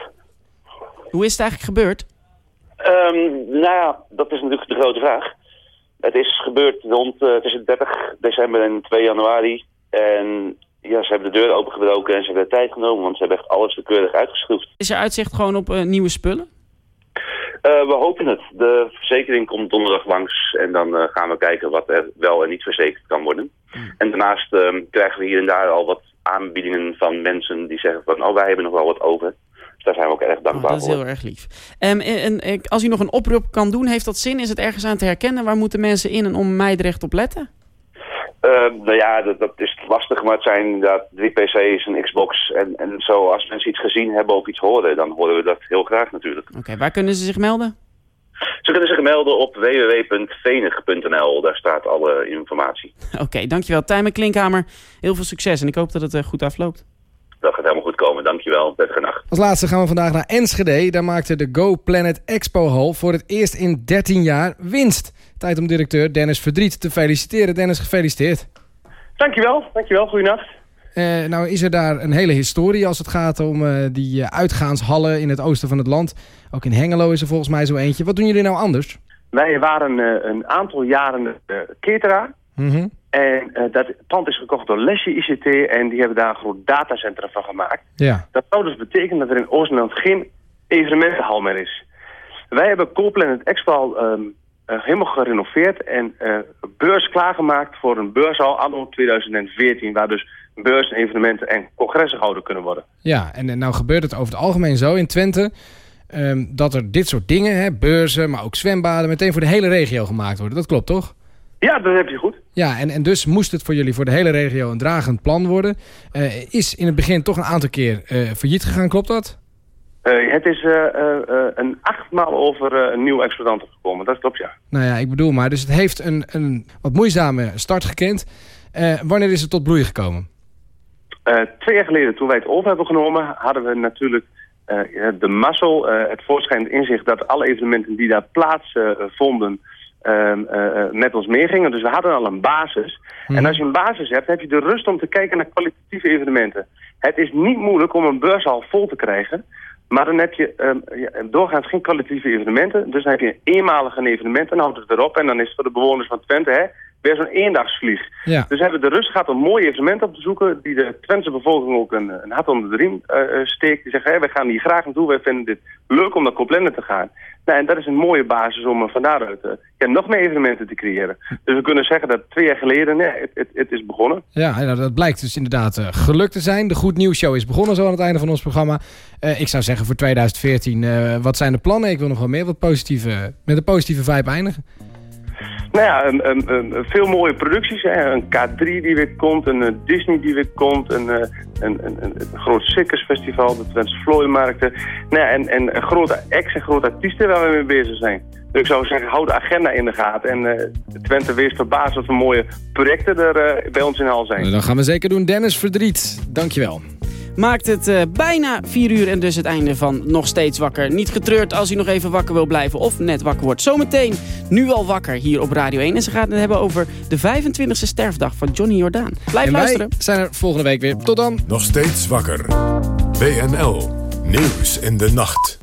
Hoe is het eigenlijk gebeurd? Ehm, nou ja, dat is natuurlijk de grote vraag. Het is gebeurd rond eh, tussen 30 december en 2 januari. En ja, ze hebben de deur opengebroken en ze hebben de tijd genomen, want ze hebben echt alles keurig uitgeschroefd. Is er uitzicht gewoon op eh, nieuwe spullen? Eh, we hopen het. De verzekering komt donderdag langs en dan gaan we kijken wat er wel en niet verzekerd kan worden. En daarnaast ehm, krijgen we hier en daar al wat aanbiedingen van mensen die zeggen van, oh wij hebben nog wel wat over. Daar zijn we ook erg Oh, dankbaar dat is voor. heel erg lief. Ehm, en, en, eh, als u nog een oproep kan doen, heeft dat zin? Is het ergens aan te herkennen? Waar moeten mensen in en om Meidrecht op letten? Eh, nou ja, dat, dat is lastig, maar het zijn inderdaad drie PC's, een Xbox. En, en zo, als mensen iets gezien hebben of iets horen, dan horen we dat heel graag natuurlijk. Oké, waar kunnen ze zich melden? Ze kunnen zich melden op www.venig.nl, daar staat alle informatie. Oké, dankjewel. Tijmen Klinkhamer, heel veel succes en ik hoop dat het eh, goed afloopt. Dat gaat helemaal goed komen, dankjewel. Prettige nacht. Als laatste gaan we vandaag naar Enschede. Daar maakte de Go Planet Expo Hall voor het eerst in 13 jaar winst. Tijd om directeur Dennis Verdriet te feliciteren. Dennis, gefeliciteerd. Dankjewel, dankjewel. Goedenacht. Eh, nou is er daar een hele historie als het gaat om eh, die eh, uitgaanshallen in het oosten van het land. Ook in Hengelo is er volgens mij zo eentje. Wat doen jullie nou anders? Wij waren eh, een aantal jaren uh, cateraar. Mhm. En eh, dat pand is gekocht door Lesje ICT en die hebben daar een groot datacentrum van gemaakt. Ja. Dat zou dus betekenen dat er in Oostenland geen evenementenhal meer is. Wij hebben Expo ehm, eh, helemaal gerenoveerd en eh, beurs klaargemaakt voor een beurshal anno 2014... waar dus beurzen, evenementen en congressen gehouden kunnen worden. Ja, en, en nou gebeurt het over het algemeen zo in Twente... ehm, dat er dit soort dingen, hè, beurzen, maar ook zwembaden... meteen voor de hele regio gemaakt worden. Dat klopt, toch? Ja, dat heb je goed. Ja, en, en dus moest het voor jullie voor de hele regio een dragend plan worden. Eh, is in het begin toch een aantal keer eh, failliet gegaan, klopt dat? Uh, het is uh, uh, een achtmaal over een nieuw exploitant gekomen, dat klopt ja. Nou ja, ik bedoel maar, dus het heeft een, een wat moeizame start gekend. wanneer is het tot bloei gekomen? twee jaar geleden, toen wij het over hebben genomen, hadden we natuurlijk de mazzel, het voorschijnend inzicht dat alle evenementen die daar plaatsvonden, met ons meegingen. Dus we hadden al een basis. Hmm. En als je een basis hebt, heb je de rust om te kijken naar kwalitatieve evenementen. Het is niet moeilijk om een beushal vol te krijgen. Maar dan heb je um, ja, doorgaans geen kwalitatieve evenementen. Dus dan heb je een eenmalige evenement en dan houdt het erop. En dan is het voor de bewoners van Twente hè, weer zo'n eendagsvlieg. Ja. Dus hebben de rust gehad om mooie evenementen op te zoeken... die de Twentse bevolking ook een, een hart onder de riem uh, steekt. Die zeggen, hey, wij gaan hier graag naartoe. Wij vinden dit leuk om naar Koplende te gaan. Nou, en dat is een mooie basis om uh, van daaruit uh, ja, nog meer evenementen te creëren. Dus we kunnen zeggen dat twee jaar geleden nee, het, het, het is begonnen. Ja, nou, dat blijkt dus inderdaad uh, gelukt te zijn. De Goed Nieuws Show is begonnen zo aan het einde van ons programma. Uh, ik zou zeggen voor 2014, uh, wat zijn de plannen? Ik wil nog wel meer wat positieve, met een positieve vibe eindigen. Nou ja, um, veel mooie producties. Hè. Een K3 die weer komt, een uh, Disney die weer komt, een, uh, een, een, een, een groot circusfestival, de Twentse Vlooimarkten. Nou en, en grote acts en grote artiesten waar we mee bezig zijn. Dus ik zou zeggen, hou de agenda in de gaten. En uh, Twente wees verbaasd wat voor mooie projecten er bij ons in hal zijn. Dat gaan we zeker doen. Dennis Verdriet, dankjewel maakt het uh, bijna 4 uur en dus het einde van Nog Steeds Wakker. Niet getreurd als u nog even wakker wil blijven of net wakker wordt. Zometeen nu al wakker hier op Radio 1. En ze gaat het hebben over de 25e sterfdag van Johnny Jordaan. Blijf en luisteren. wij zijn er volgende week weer. Tot dan. Nog Steeds Wakker. WNL. Nieuws in de nacht.